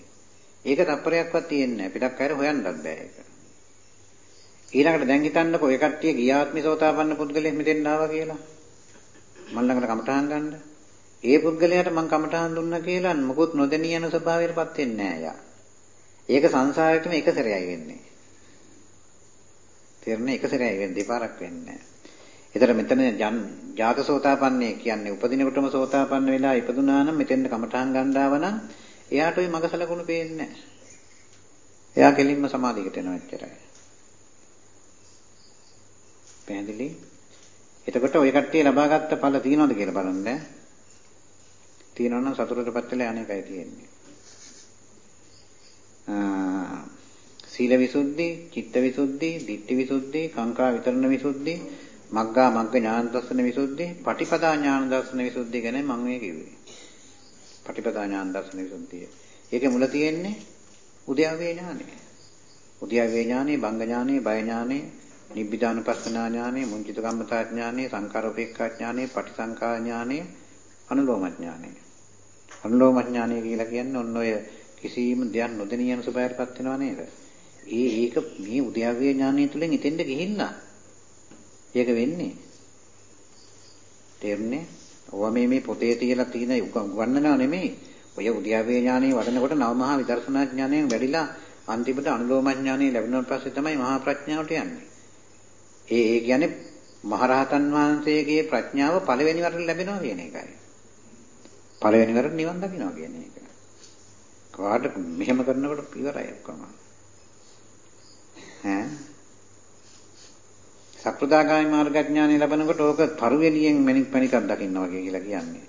ඒක තප්පරයක්වත් තියෙන්නේ නැහැ. පිටක් අයර හොයන්නත් බෑ ඒක. ඊළඟට දැන් හිතන්නකෝ ඔය කට්ටිය ගියාත්මි සෝතාපන්න පුද්ගලයෙක් මෙතෙන් ආවා කියලා. මම ළඟට කමඨාන් ගන්න. ඒ පුද්ගලයාට මම කමඨාන් දුන්නා කියලා මොකොත් නොදැනී යන ස්වභාවයකටපත් වෙන්නේ නැහැ යා. ඒක සංසාරෙටම එක සැරයයි වෙන්නේ. තේරෙන්නේ එක සැරයයි වෙන්නේ දෙපාරක් වෙන්නේ නැහැ. ඒතර මෙතන ජාතසෝතාපන්නේ කියන්නේ උපදිනකොටම සෝතාපන්න වෙලා ඉපදුනා නම් මෙතෙන්ද කමඨාන් ගන්නාව නම් එයාට ওই මගසලකුණු පේන්නේ නැහැ. එයා කෙලින්ම සමාධියකට එනවා එච්චරයි. පැහැදිලි? එතකොට ওই කට්ටිය ලබාගත්ත ඵල තියනවද කියලා බලන්න. තියෙනවා නම් සතුටටපත් වෙලා අනේකයි තියෙන්නේ. සීල විසුද්ධි, චිත්ත විසුද්ධි, ditthi විසුද්ධි, කාංකා විතරණ විසුද්ධි, මග්ගා මග්ග ඥාන දර්ශන විසුද්ධි, පටිපදා ඥාන දර්ශන විසුද්ධි ගැන මම මේ කිව්වේ. පටිපදා ඥාන දර්ශන විසුද්ධිය. ඒකේ මුල තියෙන්නේ උද්‍යාවේ ඥානය. උද්‍යාවේ ඥානෙ, බංග ඥානෙ, බය ඥානෙ, නිබ්බිදානුපස්සනා ඥානෙ, මුංචිත කම්මතා ඥානෙ, සංකාරෝපේක්ඛා ඥානෙ, පටිසංකා ඥානෙ, අනුලෝම ඥානෙ. අනුලෝම ඥානෙ කියලා කියන්නේ ඔන්න ඔය කිසිම දෙයක් නොදෙනිය යන සුභයටපත් වෙනව නේද? ඒ ඒක මේ උද්‍යාවේ ඥානය තුළින් ඉතින්ද ගිහිල්ලා. ඒක වෙන්නේ. තේරුණේ? ඔවා මේ මේ පොතේ තියලා තියෙන උගන්වන්නව නෙමෙයි. ඔය උද්‍යාවේ ඥානෙ වඩනකොට නවමහා විදර්ශනා ඥානයෙන් වැඩිලා අන්තිමට අනුලෝම ඥානෙ ලැබුණාට පස්සේ තමයි මහා ප්‍රඥාවට යන්නේ. ඒ ඒ කියන්නේ මහරහතන් වහන්සේගේ ප්‍රඥාව පළවෙනි වරට ලැබෙනවා කියන එකයි. පළවෙනි වරට නිවන් දකින්නවා කියන එක. කාට මෙහෙම කරනකොට ඉවරයි ඔක්කොම. ඈ සක්‍රදාගාමී මාර්ගඥානය ලැබනකොට ඕක තරුවෙලියෙන් මණික් පණිකක් දකින්න වගේ කියලා කියන්නේ.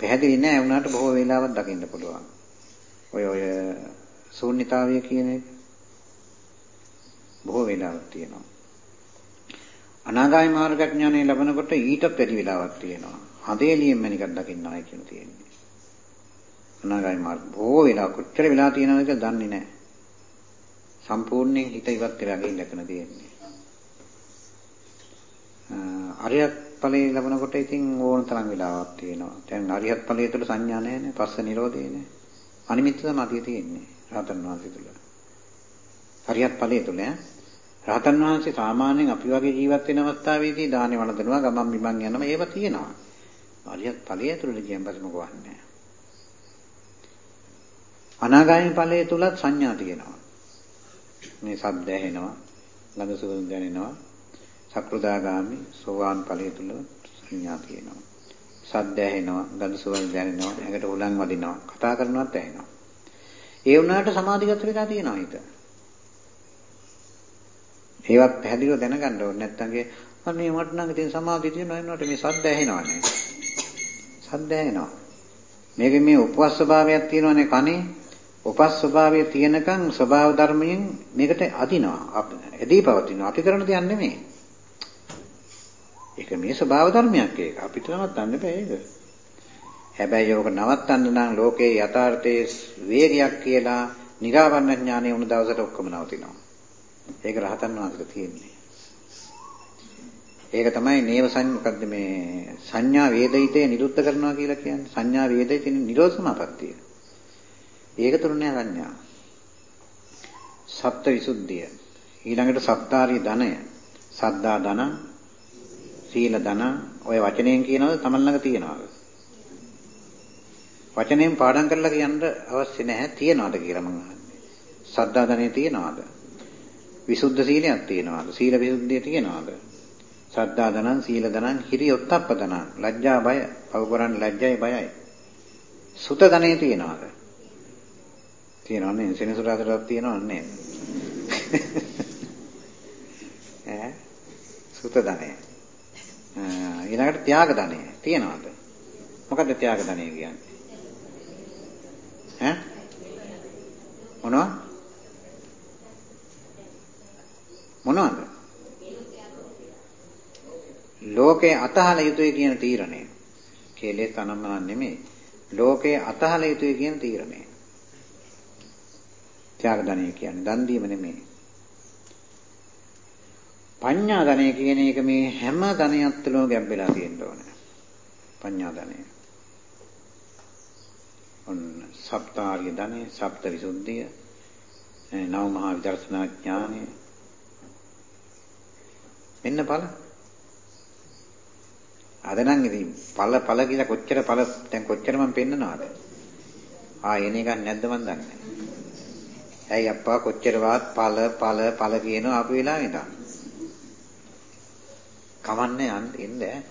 පැහැදිලි නෑ වුණාට බොහෝ වෙලාවක් දකින්න පුළුවන්. ඔය ඔය ශූන්‍යතාවය කියන එක බොහෝ වෙලාවක් තියෙනවා. අනාගාමී මාර්ගඥානය ලැබනකොට ඊට වැඩි වෙලාවක් තියෙනවා. හදේලියෙන් මණිකක් දකින්නයි කියන තියෙන්නේ. අනාගාමී මාර්ග බොහෝ වෙලා කොච්චර වෙලා තියෙනවද කියලා දන්නේ නැහැ. සම්පූර්ණයෙන් හිත ඉවත් වෙලා ගිහින් ලැබෙන තියෙන්නේ. අරියත් ඵලයේ ලැබනකොට ඉතින් ඕන තරම් වෙලාවක් තියෙනවා. දැන් අරියත් ඵලයේ තුල සංඥා නැහැනේ, පස්ස නිරෝධේ නැහැ. අනිමිත්ත සමාධිය තියෙන්නේ රහතන් වහන්සේ තුල. අරියත් ඵලයේ තුල රහතන් වහන්සේ සාමාන්‍යයෙන් අපි වගේ ජීවත් වෙන අවස්ථාවේදී දානේ වළඳනවා, ගමන් බිමන් යනවා, ඒව තියෙනවා. අරියත් ඵලයේ තුල කියන බස් මොකවන්නේ අනාගාමී ඵලයේ තුලත් සංඥා තියෙනවා. මේ ශබ්ද ඇහෙනවා, ගඳ සුවඳ දැනෙනවා. සක්‍රදාගාමි සෝවාන් ඵලයේ තුල සංඥා තියෙනවා. ශබ්ද ඇහෙනවා, ගඳ සුවඳ දැනෙනවා, ඇඟට උලන් වදිනවා, කතා කරනවත් ඇහෙනවා. ඒ වුණාට සමාධිගත වෙලා තියෙනවා හිත. ඒවත් පැහැදිලිව දැනගන්න ඕනේ නැත්නම් අනේ මට නම් ඉතින් සමාධිය තියෙනවා එන්නට මේ ශබ්ද ඇහෙනවනේ. ශබ්ද ඇහෙනවා. මේකේ මේ උපවාස ස්වභාවයක් තියෙනවනේ කනේ. උපස් ස්වභාවය තියෙනකන් ස්වභාව ධර්මයෙන් මේකට අදිනවා. එදී පවතිනවා. අපි කරන දෙයක් නෙමෙයි. ඒක මේ ස්වභාව ධර්මයක් ඒක. අපිට නවත්තන්න බෑ ඒක. හැබැයි ඕක නවත්තන්න නම් ලෝකේ යථාර්ථයේ වේගයක් කියලා නිරාවරණ ඥානය වුණ දවසට ඔක්කොම නවතිනවා. ඒක රහතන් වහන්සේට තියෙන්නේ. ඒක තමයි නේව සංඥා මොකද්ද මේ සංඥා වේදිතේ නිරුද්ධ කරනවා කියලා කියන්නේ. සංඥා වේදිතේ නිරෝධ සමාපත්තිය. ඒක තුරුනේ සංඥා. සත්ත්ව විසුද්ධිය. ඊළඟට සත්තාරි ධනය. සද්දා ධන, සීල ධන ඔය වචනයෙන් කියනවද තමන් ළඟ තියනවද? වචනයෙන් පාඩම් කරලා කියන්න අවශ්‍ය නැහැ තියනවද කියලා මම අහන්නේ. සද්දා ධනෙ තියනවද? විසුද්ධ සීලයක් තියනවද? සීල විසුද්ධිය තියනවද? සද්දා ධනං සීල ධනං හිරි ඔත්තප්ප ධනං ලැජ්ජා බය පව කරන්නේ ලැජ්ජයි බයයි. සුත ධනෙ තියනවද? තියනවනේ සෙනසුරාදටත් තියනවන්නේ. *laughs* ඈ සුත ධනෙ. ඊළඟට ත්‍යාග ධනෙ තියනවද? මොකද්ද ත්‍යාග ධනෙ කියන්නේ? ඈ මොනවා? මොනවද? ලෝකේ අතහල යුතුය කියන තීරණය. කෙලෙස් අනම්මන නෙමෙයි. ලෝකේ අතහල යුතුය කියන තීරණය. ත්‍යාග ධනෙ කියන්නේ දන් දීම නෙමෙයි. පඤ්ඤා ධනය කියන එක මේ හැම ධනයක් තුළම ගැඹෙලා තියෙන්න ඕනේ. පඤ්ඤා ධනය. ඔන්න සප්තාර්ය ධනය, සප්ත විසුද්ධිය, නව මහා විදර්ශනා ඥානය. මෙන්න බල. අද නම් ඉතින් පළ පළ කියලා කොච්චර පළ දැන් කොච්චර මම පෙන්නනවාද? ආ එන එකක් නැද්ද මන් දන්නේ නැහැ. ඇයි අප්පා කොච්චර වාත් පළ පළ පළ කියනවා ආපු වෙලාවෙ ඉඳන්. කමන්නේ යන්න එන්න.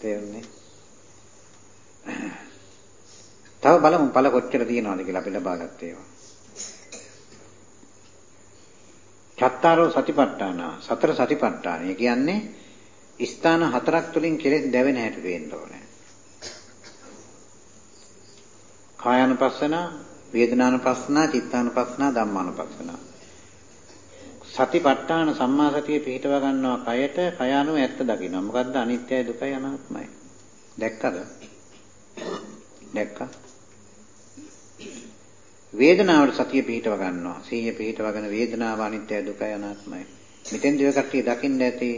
තේරුණේ? තව බලමු පළ කොච්චර තියෙනවද කියලා අපි ලබාගත්ත ඒවා. චත්තාරෝ සතිපට්ඨාන සතර සතිපට්ඨාන. කියන්නේ ස්ථාන හතරක් තුලින් කෙලෙස් දැවෙන හැටි වෙන්න ඕනේ. කායानुපස්සන වේදනානුපස්සන චිත්තානුපස්සන ධම්මානුපස්සන. සතිපට්ඨාන සම්මා සතිය පිහිටව ගන්නවා කයට කය අනුව ඇත්ත දකින්න. මොකද්ද අනිත්‍යයි දුකයි අනාත්මයි. දැක්කද? දැක්කා? වේදනාවට සතිය පිහිටව ගන්නවා. සීය පිහිටවගෙන වේදනාව අනිත්‍යයි දුකයි අනාත්මයි. මෙතෙන් දිව කට්ටිය දකින්න ඇති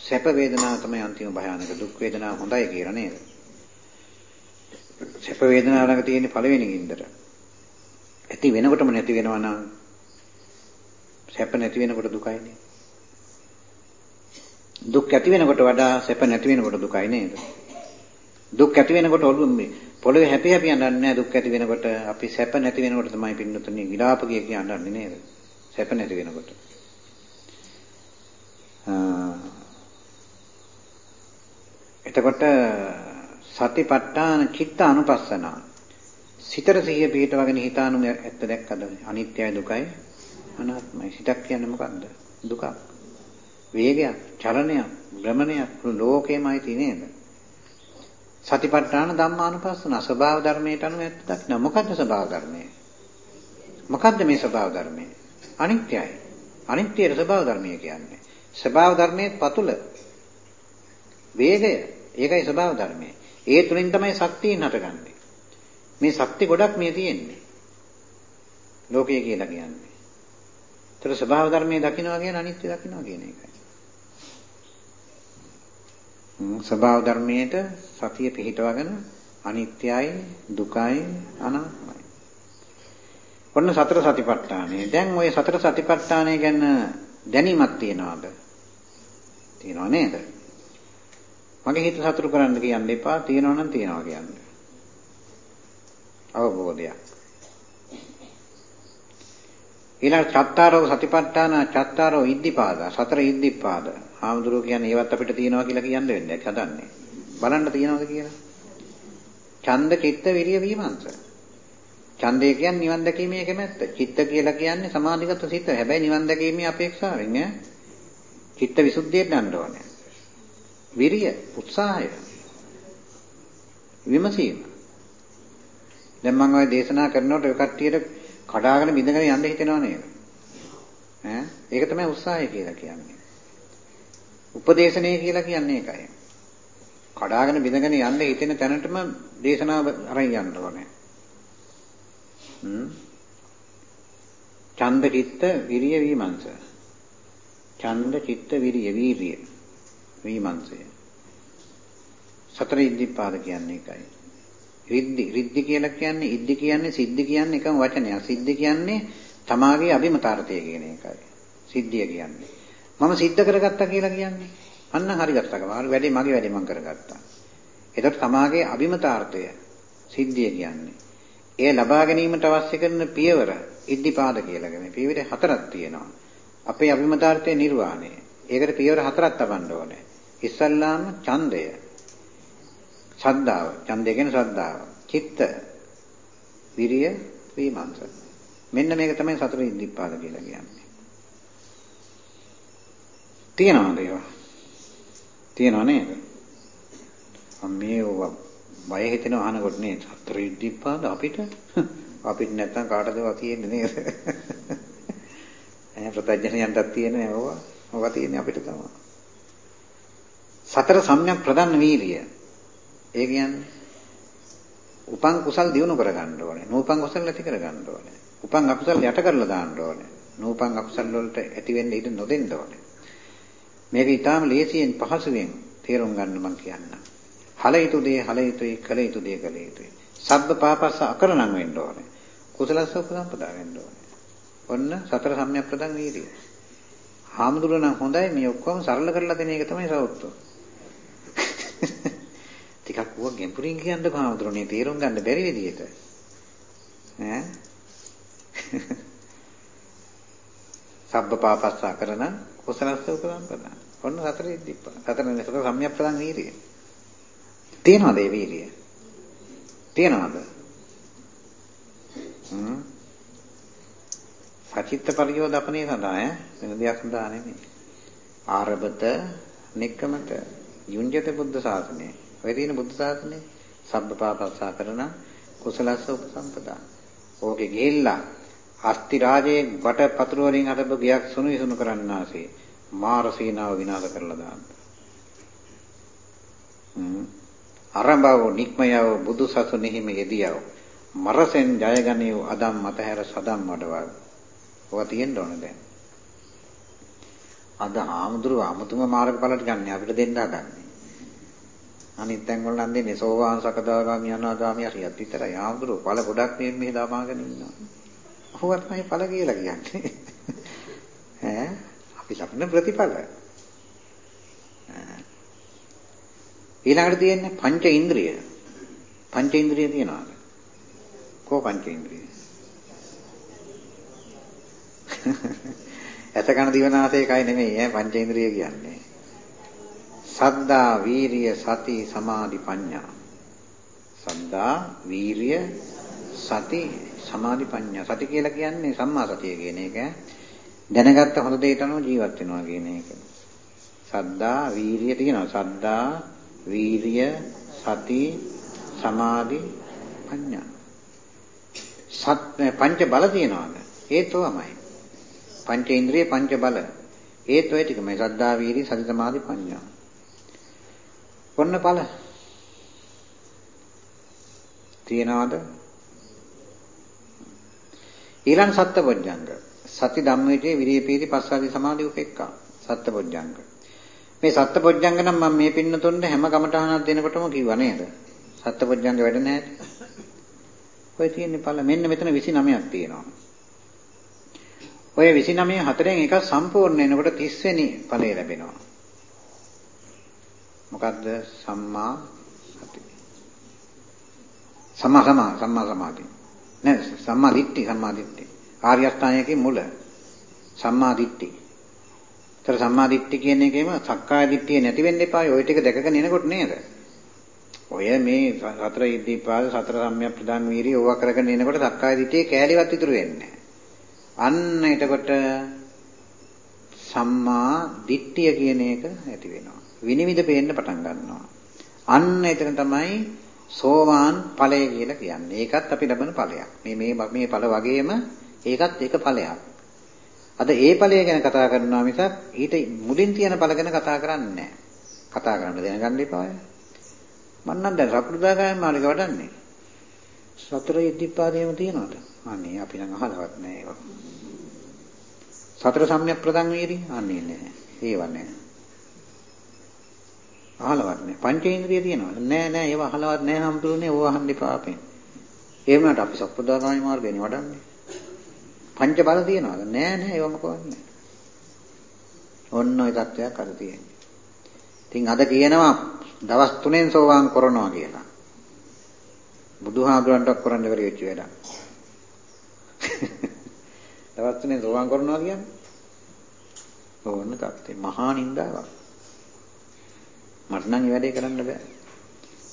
සැප වේදනාව තමයි අන්තිම භයානක දුක් වේදනාව හොඳයි කියලා නේද? සැප වේදනාව ළඟ තියෙන පළවෙනි ගින්දර. ඇති වෙනකොටම නැති වෙනවා නම් සැප නැති වෙනකොට දුකයිනේ. දුක් ඇති වෙනකොට වඩා සැප නැති වෙනකොට දුකයි නේද? දුක් ඇති වෙනකොට ඔළුවේ පොළවේ හැපි හැපි යනන්නේ දුක් ඇති වෙනකොට අපි සැප නැති වෙනකොට තමයි පින්නතුනේ විලාප කිය කියන්නේ නේද? සැප නැති වෙනකොට. එතකොට සතිපට්ඨාන චිත්ත අනුපස්සන සිතර සිහිය පිටවගෙන හිතානු ඇත්ත දැක්කද අනිත්‍යයි දුකයි අනාත්මයි. සිතක් කියන්නේ මොකද්ද? දුකක්. වේගයක්, චලනයක්, භ්‍රමණයක් ලෝකෙමයි තියෙන්නේ. සතිපට්ඨාන ධම්මානුපස්සන ස්වභාව ධර්මයට අනුව ඇත්ත දක්න මොකද්ද ස්වභාව ධර්මය? මොකද්ද මේ ස්වභාව ධර්මය? අනිත්‍යයි. අනිත්‍යයේ ස්වභාව ධර්මය කියන්නේ. ස්වභාව ධර්මයේ පතුල වේගය ඒකයි ස්වභාව ධර්මය. ඒ තුලින් තමයි ශක්තියින් හටගන්නේ. මේ ශක්ති ගොඩක් මේ තියෙන්නේ. ලෝකය කියලා කියන්නේ. ඒතර ස්වභාව ධර්මයේ දකින්නවා කියන්නේ අනිත්‍ය දකින්නවා කියන එකයි. ස්වභාව ධර්මයේට සතිය පිහිටවගෙන අනිත්‍යයි දුකයි අනාත්මයි. ඔන්න සතර සතිපට්ඨානය. දැන් ওই සතර සතිපට්ඨානය ගැන දැනීමක් තියනවාද? තියනව නේද? මගේ හිත සතුටු කරන්න කියන්න එපා. තියනවා නම් තියනවා කියන්න. අවබෝධයක්. ඊළඟ චත්තාරෝ සතිපට්ඨාන චත්තාරෝ ඉද්ධිපාද සතර ඉද්ධිපාද. ආමඳුරෝ කියන්නේ ඒවත් අපිට තියනවා කියලා කියන්න වෙන්නේ. හදන්නේ. බලන්න තියනවද කියලා. ඡන්ද චිත්ත විරිය විමර්ශ. ඡන්දය කියන්නේ නිවන් දැකීමේ කැමැත්ත. චිත්ත කියලා කියන්නේ සමාධිගත සිත. හැබැයි නිවන් දැකීමේ අපේක්ෂාවෙන් ඈ. චිත්ත විසුද්ධියට යන්න ඕනේ. විරිය, උත්සාහය. විමසීම. දැන් මම ඔය දේශනා කරනකොට ඔය කට්ටියට කඩාගෙන බිඳගෙන යන්න හිතෙනව නේද? ඈ ඒක තමයි උත්සාහය කියලා කියන්නේ. උපදේශනය කියලා කියන්නේ ඒකයි. කඩාගෙන බිඳගෙන යන්න හිතෙන තැනටම දේශනාව අරන් යන්න ඕනේ. හ්ම්. ඡන්ද චිත්ත විරිය විමංශ. ඡන්ද චිත්ත විරිය වීරිය විමංශය. සතර ඉද්ධිපාද කියන්නේ ඒකයි. රිද්දි රිද්දි කියලා කියන්නේ ඉද්දි කියන්නේ සිද්ධි කියන්නේ එකම වචනයක්. සිද්ධි කියන්නේ තමාගේ අභිමතාර්ථය කියන එකයි. සිද්ධිය කියන්නේ. මම සිද්ධ කරගත්තා කියලා කියන්නේ අන්න හරි ගත්තා. වැඩේ මගේ වැඩේ මම කරගත්තා. එතකොට තමාගේ අභිමතාර්ථය සිද්ධිය කියන්නේ. ඒ ලබා ගැනීමට අවශ්‍ය කරන පියවර ඉද්ධිපාද කියලා කියන්නේ. පියවර හතරක් තියෙනවා. අපේ අභිමතාර්ථයේ නිර්වාණය. ඒකට පියවර හතරක් තබන්න ඕනේ. ඉස්සල්ලාම ඡන්දය. ශ්‍රද්ධාව. ඡන්දය කියන්නේ ශ්‍රද්ධාව. චිත්ත. විරිය, විමර්ශ. මෙන්න මේක තමයි සතර ඉද්ධිපාද කියලා කියන්නේ. තියනවාද ඒවා? තියනව නේද? මේ බය හිතෙන අහනකොට නේ සතර ඉද්ධිපාද අපිට අපිට නැත්තම් කාටද තියෙන්නේ නේද? ඈ ප්‍රත්‍යඥයන්ටත් තියෙන්නේ ඕවා. ඕවා තියෙන්නේ අපිට තමයි. සතර සම්‍යක් ප්‍රදන්න වීරිය. ඒ කියන්නේ උපං කුසල් දිනු කරගන්න ඕනේ. නූපං කුසල් නැති කරගන්න ඕනේ. උපං අකුසල් යට කරලා දාන්න ඕනේ. නූපං අකුසල් වලට ඇති වෙන්න ඉඩ නොදෙන්න ඕනේ. මේක ඊටාම ලේසියෙන් පහසුවෙන් තේරුම් ගන්න මම කියන්නම්. හල යුතු දේ හල යුතුයි, කළ යුතු දේ කළ යුතුයි. සබ්බ පාපස්ස අකරණම් වෙන්න ඕනේ. කුසලස්ස උපසම්පදා වෙන්න ඕනේ. ඔන්න සතර සම්‍යක් ප්‍රදන් වීර්යය. හාමුදුරුවෝ නම් හොඳයි මේ ඔක්කොම සරල කරලා දෙන එක තමයි සෞත්තු. ටිකක් ඌව ගැඹුරින් කියන්නකො හාමුදුරුවනේ තේරුම් ගන්න බැරි විදියට. ඈ සබ්බ පාපස්ස අකරණම් කුසලස්ස උපසම්පදා. ඔන්න සතර ඉද්ධිප්පා. සතර සතර සම්‍යක් ප්‍රදන් වීර්යය. තියනවද ඒ වීර්යය? තියනවද? හ්ම්. සචිත්ත පරියෝදපනේ සඳහා ඈ වෙන දෙයක් සඳහා නෙමෙයි. ආරබත නික්කමත යුඤ්ජත බුද්ධ ශාසනය. ඔය තියෙන බුද්ධ ශාසනය සබ්බපාපස්සා කරන කුසලස්ස උපසම්පදා. ඕකේ ගිහිල්ලා අස්ති රාජයේ වට පතුරු වලින් හදපු ගියක් සුණු විසුණු කරන්නාසේ මාර සීනාව විනාශ කරලා දාන්න. හ්ම් අරඹව නික්මයව බුදු සසුනේහිම යෙදියව මරසෙන් ජයගනියව අදම් මතහැර සදම් වඩවල්. ඔවා තියෙන්න ඕන දැන්. අද ආමුදුරු ආමුතුම මාර්ගඵලට ගන්න අපිට දෙන්න හදන්නේ. අනිත් තැන් වල නම් දෙන්නේ සෝවාන් සකදාගාමි අනාගාමි හරියට විතරයි. ආමුදුරු ඵල ගොඩක් මේ මෙහෙ දාමාගෙන ඉන්නවා. ඔහොම තමයි ඵල කියලා කියන්නේ. *laughs* ඈ අපි ලබන ප්‍රතිඵල. ඊළඟට තියෙන්නේ පංච ඉන්ද්‍රිය. පංච ඉන්ද්‍රිය තියනවාද? කෝ පංච ඉන්ද්‍රිය? *laughs* ඇස කන දිවනාසය කයි නෙමෙයි ඈ පංච ඉන්ද්‍රිය කියන්නේ. සද්දා, වීරිය, සති, සමාධි, ප්‍රඥා. සද්දා, වීරිය, සති, සමාධි, ප්‍රඥා. සති කියලා කියන්නේ සම්මා සතිය කියන එක. දැනගත්ත හොඳ දෙයට අනුව ජීවත් වෙනවා කියන එක. සද්දා, වීරිය තියෙනවා. සද්දා, වීරිය, සති, සමාධි, ප්‍රඥා. සත් පංච බල තියනවාද? ඒතෝමයි. පංච ඉන්ද්‍රිය පංච බල. ඒත් ඔය ටිකමයි සද්ධා, වීරිය, සති, සමාධි, ප්‍රඥා. ඔන්න ඵල. තියනවාද? ඊළඟ සත්පොඥංග. සති ධම්මවිචේ විරියපීති පස්සාදි සමාධි උපේක්ඛා. සත්පොඥංග. මේ සත්පොඥංග නම් මම මේ පින්නතුන්ට හැම කමටහනක් දෙනකොටම කිව්වා නේද? සත්පොඥංග වැඩ නැහැ. ඔය තියෙන්නේ ඵල මෙන්න මෙතන 29ක් තියෙනවා. ඔය 29 හතරෙන් එකක් සම්පූර්ණ වෙනකොට 30 වෙනි ඵලය ලැබෙනවා. මොකද්ද සම්මා සති. සම්මා සමා සම්මා සමාධි. නේද? සම්මා දිට්ඨි සම්මා දිට්ඨි. ආර්ය අෂ්ටාංගිකේ මුල. සම්මා දිට්ඨි. ତර සම්මා දිට්ඨි කියන එකේම සක්කාය දිට්ඨිය නැති වෙන්න එපා. ඔය ටික දැකගෙන එනකොට නේද? ඔය මේ සතර ඉද්ධිපාද සතර සම්‍යක් ප්‍රදාන වීර්ය ඕවා කරගෙන එනකොට සක්කාය දිට්ඨියේ කෑලිවත් ඉතුරු වෙන්නේ අන්න එතකොට සම්මා දිට්ඨිය කියන එක ඇති වෙනවා. විනිවිද පේන්න පටන් ගන්නවා. අන්න එතන තමයි සෝවාන් ඵලය කියලා කියන්නේ. ඒකත් අපි ලබන ඵලයක්. මේ මේ මේ ඵල වගේම ඒකත් එක ඵලයක්. අද ඒ ඵලය ගැන කතා කරනවා මිසක් ඊට මුලින් තියෙන ඵල ගැන කතා කරන්නේ නැහැ. කතා කරන්න දැනගන්න එපා. මම නම් දැන් සකෘදාගාමී මාර්ගය වඩන්නේ. සතර ඉද්ධිපාදේම තියනවාද? අනේ අපි නම් අහලවත් නැහැ ඒක. සතර සම්‍යක් ප්‍රදන් වීරි අනේ නැහැ. ඒව නැහැ. අහලවත් නැහැ. පංචේන්ද්‍රිය තියනවාද? නෑ නෑ ඒව අහලවත් නැහැ හම්තුනේ ඕව අහන්න එපා අපෙන්. ඒ වුණාට අපි සකෘදාගාමී මාර්ගයනේ වඩන්නේ. පංච බල තියනවාද? නෑ නෑ ඒව මොකවත් නැහැ. ඔන්න ඔය தත්වයක් අද තියෙන්නේ. ඉතින් අද කියනවා දවස් 3ෙන් සෝවාන් කරනවා කියලා. බුදුහාමුදුරන්ට කරන්න බැරි වෙච්ච වැඩක්. *laughs* දවස් 3ෙන් සෝවාන් කරනවා කියන්නේ ඕන්න තත්ත්වේ මහා නින්දාවක්. මට නම් මේ වැඩේ කරන්න බෑ.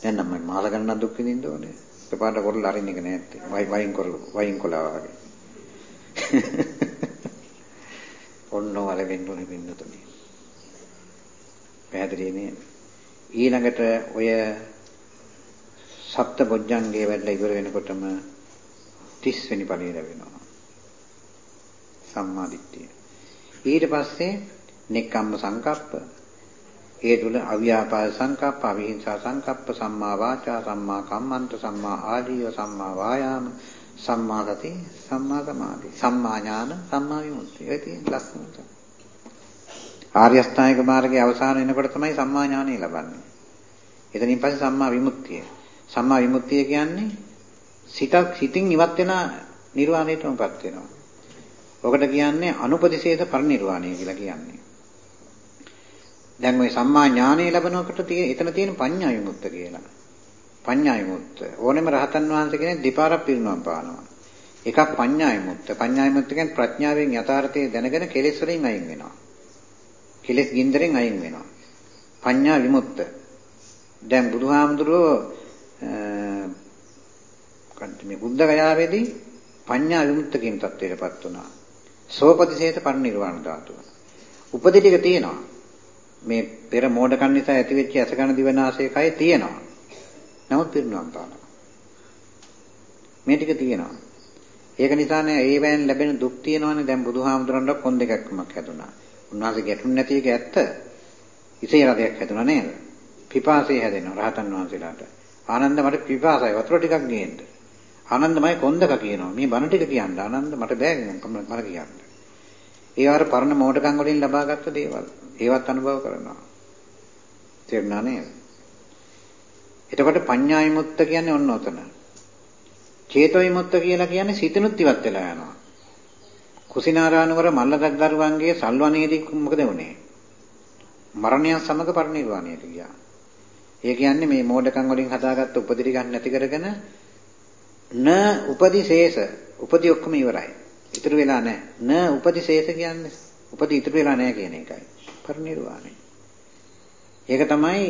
දැන් නම් මම මාස ගණනක් දුක් විඳින්න ඕනේ. එකපාරට කරලා අරින්න එක නැත්තේ. වයින් කරලා වයින් කොලා වගේ. *laughs* ඔන්න වල වෙන්න ඕනේ බින්දුතුනි. පැහැදිලි නේද? ඊළඟට ඔය සප්ත බොජ්ජංගේ වැඩලා ඉවර වෙනකොටම 30 වෙනි ඵලය ලැබෙනවා. සම්මා දිට්ඨිය. ඊට පස්සේ නෙක්ඛම්ම සංකප්ප ඒ තුල අව්‍යාපාද සංකප්ප, අවිහිංසා සංකප්ප, සම්මා වාචා, සම්මා කම්මන්ත, සම්මා ආජීව, සම්මා වායාම, සම්මා සති, සම්මා සමාධි, සම්මා ඥාන, සම්මා විමුක්තිය. ඒ තියෙන ලස්සනට. ආර්ය අෂ්ටාංගික මාර්ගයේ අවසාන වෙනකොට තමයි සම්මා ඥානය ලබන්නේ. එතනින් පස්සේ සම්මා විමුක්තිය. සම්මා විමුක්තිය කියන්නේ සිත සිතින් ඉවත් වෙන නිර්වාණයටමපත් වෙනවා. ඔකට කියන්නේ අනුපදිශේෂ පරිනිර්වාණය කියලා කියන්නේ. දැන් ওই සම්මා ඥානය ලැබනකොට තියෙන එතන තියෙන පඤ්ඤා විමුක්ත කියලා. පඤ්ඤා විමුක්ත ඕනෙම රහතන් වහන්සේ කෙනෙක් දෙපාරක් පිරිනවම් පානවා. එකක් පඤ්ඤා විමුක්ත. පඤ්ඤා විමුක්ත කියන්නේ ප්‍රඥාවෙන් යථාර්ථය දැනගෙන කෙලෙස් වලින් අයින් වෙනවා. කෙලෙස් ගින්දරෙන් අයින් වෙනවා. පඤ්ඤා විමුක්ත. දැන් බුදුහාමුදුරුවෝ කන්ට මේ බුද්ධ ගයාවේදී පඤ්ඤා විමුක්ත කියන தත්ත්වයටපත් වුණා. සෝපතිසේත පරිනිර්වාණ ධාතුව. උපදෙ ටික තියෙනවා. මේ පෙර මෝඩකම් නිසා ඇතිවෙච්ච අසකන දිවනාසයේ කය තියෙනවා. නමුත් පිරිනුවම් පානවා. මේ ටික තියෙනවා. ඒක නිසානේ ඒ වෑන් ලැබෙන දුක් තියෙනවනේ දැන් බුදුහාමුදුරන්ට කොන් දෙකක්මක් හැදුනා. උන්වහන්සේ ගැටුම් නැති එක ඇත්ත. ඉසේ රදයක් හැදුනා නේද? පිපාසය හැදෙනවා රහතන් වහන්සේලාට. ආනන්ද මට පිපාසයි වතුර ටිකක් ගේන්න. ආනන්දමයි කොන්දක කියනවා. මේ බණ ටික කියන්න. ආනන්ද මට බෑ මම කියන්න. ඒ ආර පරණ මෝඩකම් වලින් ලබාගත්ත දේවල්. ඒවත් අනුභව කරනවා. තේරුණා නේද? එතකොට පඤ්ඤා විමුක්ත කියන්නේ ඔන්න ඔතන. චේතෝ විමුක්ත කියලා කියන්නේ සිතනුත් ඉවත් වෙලා යනවා. කුසිනාරානුවර මල්ලදග්ගරුවන්ගේ සල්වනේදී මොකද වුනේ? මරණය සමග පරිනිර්වාණයට ගියා. ඒ කියන්නේ මේ මෝඩකම් වලින් හදාගත්ත උපදිරි ගන්න නැති කරගෙන න උපදිශේෂ උපදි ඔක්කොම ඉවරයි. ඉතුරු වෙලා නැහැ. න උපදිශේෂ කියන්නේ උපදි ඉතුරු වෙලා නැහැ කියන එකයි. පරිනිර්වාණය. ඒක තමයි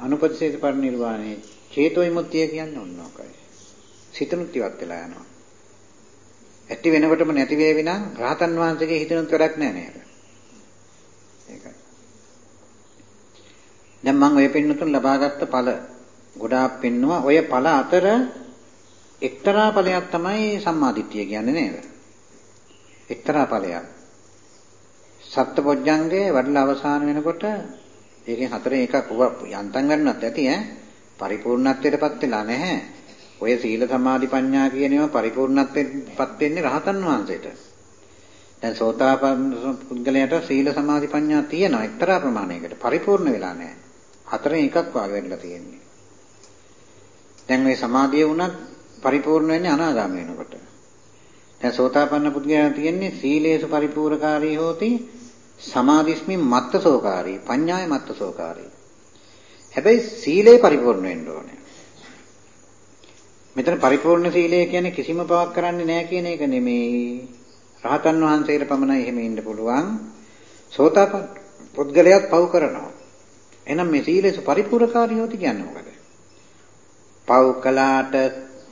අනුපදිශේෂ පරිනිර්වාණය. චේතෝ විමුක්තිය කියන්නේ ඔන්න ඔකයි. සිතනුත් ඉවත් වෙලා යනවා. ඇති වෙනකොටම නැති වේවි නම් රහතන් වහන්සේගේ හිතනුත් වැඩක් නැහැ නේද? ඒකයි. දැන් මම ඔය පින්නතුන් ලබාගත්ත ඵල ගොඩාක් පෙන්නවා. ඔය ඵල අතර එක්තරා ඵලයක් තමයි සම්මාදිට්ඨිය කියන්නේ නේද? එක්තරා ඵලයක්. සත්පොඥංගේ වඩලා අවසාන වෙනකොට ඒකෙන් හතරෙන් එකක් යන්තම් ගන්නත් ඇති ඈ. පරිපූර්ණත්වයටපත් වෙලා නැහැ. ඔය සීල සමාධි ප්‍රඥා කියන ඒවා පරිපූර්ණත්වයටපත් වෙන්නේ රහතන් වහන්සේට. දැන් සෝතාපන්න පුද්ගලයාට සීල සමාධි ප්‍රඥා තියෙනවා එක්තරා ප්‍රමාණයකට පරිපූර්ණ වෙලා නැහැ. හතරෙන් එකක් වාගේ වෙන්නලා තියෙන්නේ. දැන් මේ සමාධිය වුණත් පරිපූර්ණ වෙන්නේ අනාගාමී වෙනකොට. දැන් සෝතාපන්න පුද්ගලයා තියෙන්නේ සීලේසු පරිපූර්ණකාරී හෝති සමාධිස්මින් මත්තසෝකාරී පඤ්ඤාය මත්තසෝකාරී. හැබැයි සීලේ පරිපූර්ණ වෙන්න ඕනේ. මෙතන පරිපූර්ණ සීලය කියන්නේ කිසිම පවක් කරන්නේ නැහැ කියන එක නෙමෙයි. රහතන් වහන්සේට පමණයි එහෙම ඉන්න පුළුවන්. සෝතාපන්න පුද්ගලයාත් පව් කරනවා. එහෙනම් මේ සීලේසු පරිපූර්ණකාරී හොති කියන්නේ මොකද? පව් කළාට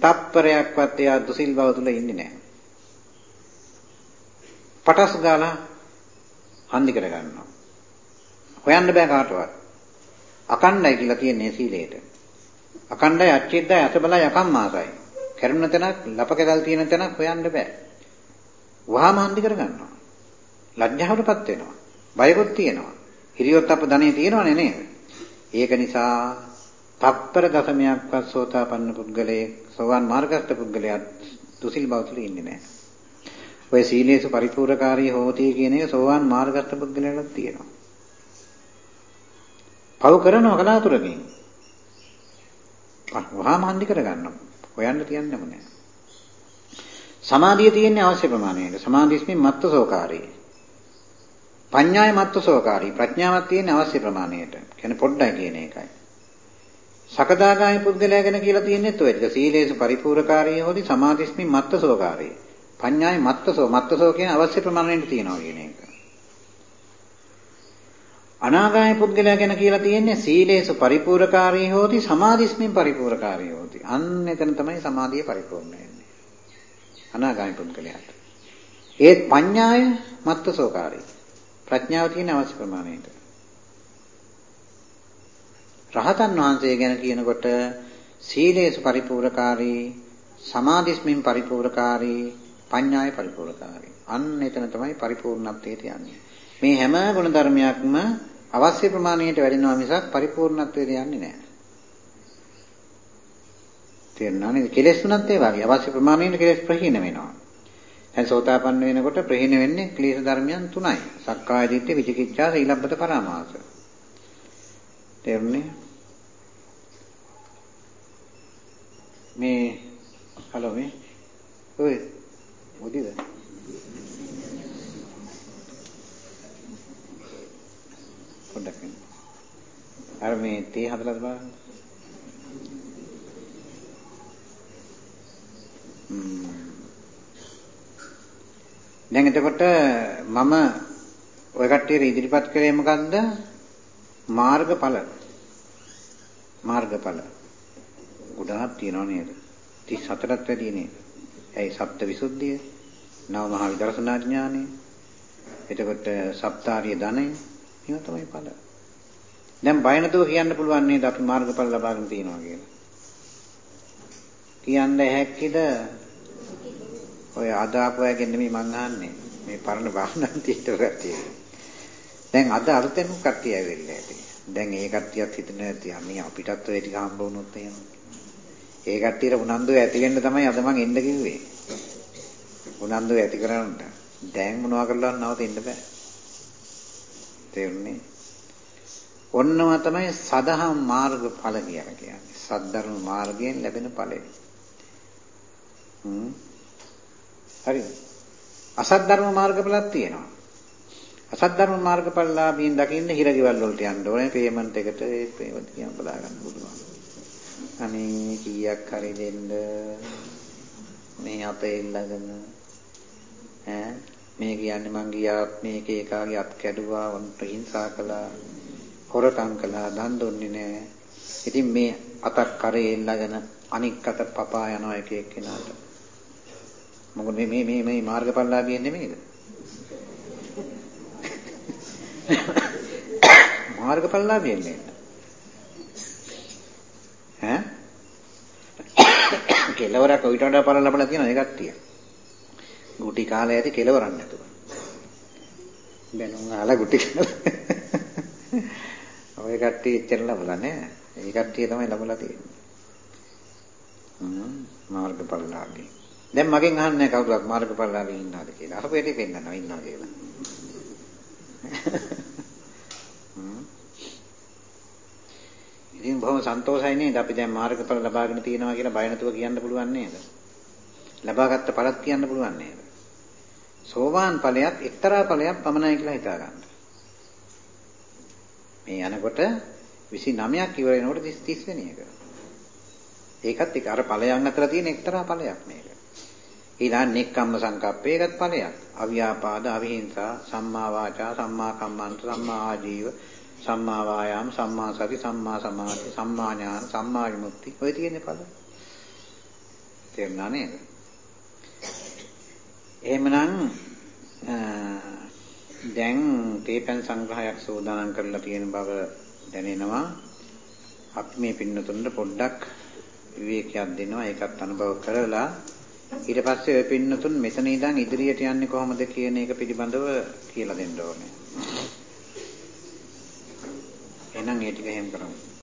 තප්පරයක්වත් එයා දුසිල් බව තුල ඉන්නේ නැහැ. පටස් ගාලා හන්දි කර ගන්නවා. හොයන්න බෑ කාටවත්. අකණ්ඩයි කියලා කියන්නේ සීලේට. අකණ්ඩයි අච්චිද්දයි අසබලයි අකම්මාසයි. කරුණ තැනක් ලපකදල් තියෙන තැනක් හොයන්න බෑ. වහාම හන්දි කර ගන්නවා. ලැජ්ජාවටපත් වෙනවා. බයකොත් තියෙනවා. හිරියොත් අප ධනෙ තියෙනවනේ නේද? ඒක නිසා තප්පර දශමයක්වත් සෝතාපන්න පුද්ගලයෙක් සෝවාන් මාර්ගස්ත පුද්ගලයා දුසිල් බවතුල ඉන්නේ නැහැ. ඔය සීලේසු පරිපූර්ණකාරී හෝති කියන එක සෝවාන් මාර්ගස්ත පුද්ගලයාට තියෙනවා. පව කරනවා කලාතුරකින්. වහාම හන්දි කරගන්නවා. හොයන්න තියන්නේම නැහැ. සමාධිය තියෙන්නේ අවශ්‍ය ප්‍රමාණයට. සමාධිස්මින් මත්තසෝකාරී. පඤ්ඤාය මත්තසෝකාරී. ප්‍රඥාවක් තියෙන්නේ අවශ්‍ය ප්‍රමාණයට. කියන්නේ පොඩ්ඩයි කියන එකයි. සකදාගාමි පුද්ගලයා ගැන කියලා තියෙන්නේ ඔය ටික. සීලේසු පරිපූර්ණකාරී හොදි සමාධිස්මින් මත්තසෝකාරී. පඤ්ඤාය මත්තසෝ මත්තසෝ කියන අවශ්‍ය ප්‍රමාණයට තියනවා කියන එක. අනාගාමී පුද්ගලයා ගැන කියලා තියෙන්නේ සීලේසු පරිපූර්ණකාරී හොති සමාධිස්මින් පරිපූර්ණකාරී හොති. අන්න එතන තමයි සමාධිය පරිපූර්ණ වෙන්නේ. අනාගාමී පුද්ගලයාට. ඒත් පඤ්ඤාය මත්තසෝකාරී. ප්‍රඥාව තියෙන අවශ්‍ය ප්‍රමාණයට. රහතන් වහන්සේ ගැන කියනකොට සීලේසු පරිපූර්ණකාරී සමාධිස්මින් පරිපූර්ණකාරී පඤ්ඤාය පරිපූර්ණකාරී. අන්න එතන තමයි පරිපූර්ණත්වයට යන්නේ. මේ හැම ගුණ ධර්මයක්ම අවශ්‍ය ප්‍රමාණයට වැඩෙනවා මිසක් පරිපූර්ණත්වයට යන්නේ නැහැ. තේරුණා නේද? කෙලෙස් උනත් ඒ වගේ අවශ්‍ය ප්‍රමාණයට කෙලෙස් ප්‍රහීන වෙනවා. දැන් සෝතාපන්න වෙනකොට ප්‍රහීන වෙන්නේ ක්ලේශ ධර්මයන් තුනයි. සක්කාය දිට්ඨි, විචිකිච්ඡා, සීලබ්බත පරාමාස. තේරුණේ? මේ හලෝ මේ ඔය මොදිද? පොඩ්ඩක් එන්න. අර මේ තේ හදලා බලන්න. දැන් එතකොට මම ඔය කට්ටියට ඉදිරිපත් කරේ මොකද්ද? මාර්ගඵල. මාර්ගඵල. ගොඩාක් තියෙනව නේද? 34ක් වැඩි නේද? ඇයි සත්ත්ව විසුද්ධිය? නව මහා විදර්ශනා ඥානය. එතකොට සප්තාරිය ධනය. මේවා තමයි ඵල. දැන් බය නැතුව කියන්න පුළුවන් නේද අපි මාර්ගඵල ලබාගෙන තියෙනවා කියලා. කියන්න හැක්කිද? ඔය අදාපුවගෙන් නෙමෙයි මං අහන්නේ. මේ පරණ භාවනාන් තියෙනවා තියෙන්නේ. දැන් අද අලුතෙන් කට්ටිය ඇවිල්ලා ඇති. දැන් ඒ කට්ටියත් හිතන ඇති අනේ අපිටත් ඔය ටික හම්බ වුණොත් එහෙම. ඒ කට්ටියට උනන්දුව ඇති වෙන්න තමයි අද මං එන්න කිව්වේ. උනන්දුව ඇති කරගන්න. දැන් මොනවා කරලා නවතින්න බෑ. තේරුණේ? ඔන්නම තමයි සදහම් මාර්ගඵල කියලා කියන්නේ. සද්ධර්ම මාර්ගයෙන් ලැබෙන ඵලය. හ්ම්. හරිද? අසත් ධර්ම මාර්ගඵලක් තියෙනවා. අසත් ධර්ම මාර්ගඵලලාභීන් දකින්න හිරගෙවල් වලට යන්න ඕනේ පේමන්ට් එකට ඒ පේමන්ට් කියන බලා ගන්න පුළුවන්. අනේ කීයක් හරි දෙන්න මේ අපේ ළඟම ඈ මේ කියන්නේ මං ගියාත් මේක එකාගේ අත් කැඩුවා වන්ට හිංසා කළා හොරකම් කළා දන් දුන්නේ නැහැ. ඉතින් මේ අතක් කරේ එල්ලගෙන අනික් අත පපා යනවා එක එක්කෙනාට. මොකද මේ මේ මේ මාර්ගඵලලාභිය නෙමෙයිද? මාර්ගඵලලාභිය නෙමෙයි. ඈ? කෙලවරක් ඔයිට වඩා පල ලබලා තියෙනවා ඒ කට්ටිය. ගුටි කාලේ ඇති කෙලවරක් නැතුව. බැනුම් ආලා ගුටි කාලා. ඔය කට්ටිය එච්චර ලබලා නෑ. ඒ කට්ටිය තමයි ලබලා තියෙන්නේ. හ්ම් මාර්ගඵලලාභී. දැන් මගෙන් අහන්නේ කවුරුත් මාර්ගඵලලාභී ඉන්නවද කියලා. අහපු එකේ පෙන්නනවා ඉන්නවා කියලා. ඉතින් බොහොම සන්තෝෂයි නේද අපි දැන් මාර්ගඵල ලබාගෙන තියෙනවා කියලා බය නැතුව කියන්න පුළුවන් නේද? ලබාගත්ත ඵලත් කියන්න පුළුවන් නේද? සෝවාන් ඵලයක් එක්තරා ඵලයක් පමණයි කියලා හිතා ගන්න. මේ යනකොට 29ක් ඉවර වෙනකොට 30 වෙනි එක. ඒකත් එක අර ඵලයන් අතර තියෙන එක්තරා ඵලයක් මේක. ඊළඟ නෙක්ඛම්ම සංකප්ප ඒකත් ඵලයක්. අවියාපාද, අවිහිංසා, සම්මා වාචා, සම්මා කම්මන්ත, සම්මා ආජීව, සම්මා වායාම, සම්මා සති, සම්මා සමාධි, සම්මා ඥාන, සම්මා විමුක්ති. ඔය තියෙන ඵල. තේරුණා නේද? එහෙමනම් දැන් තේපැන් සංග්‍රහයක් සෝදානම් කරලා තියෙන බව දැනෙනවා. අපි මේ පින්නතුන්ට පොඩ්ඩක් විවේකයක් දෙනවා. ඒකත් අනුභව කරලා ඊට පස්සේ ඔය පින්නතුන් මෙතන ඉඳන් ඉදිරියට යන්නේ කොහොමද කියන එක පිළිබඳව කියලා දෙන්න ඕනේ. එහෙනම් ඒ ටික එහෙම කරමු.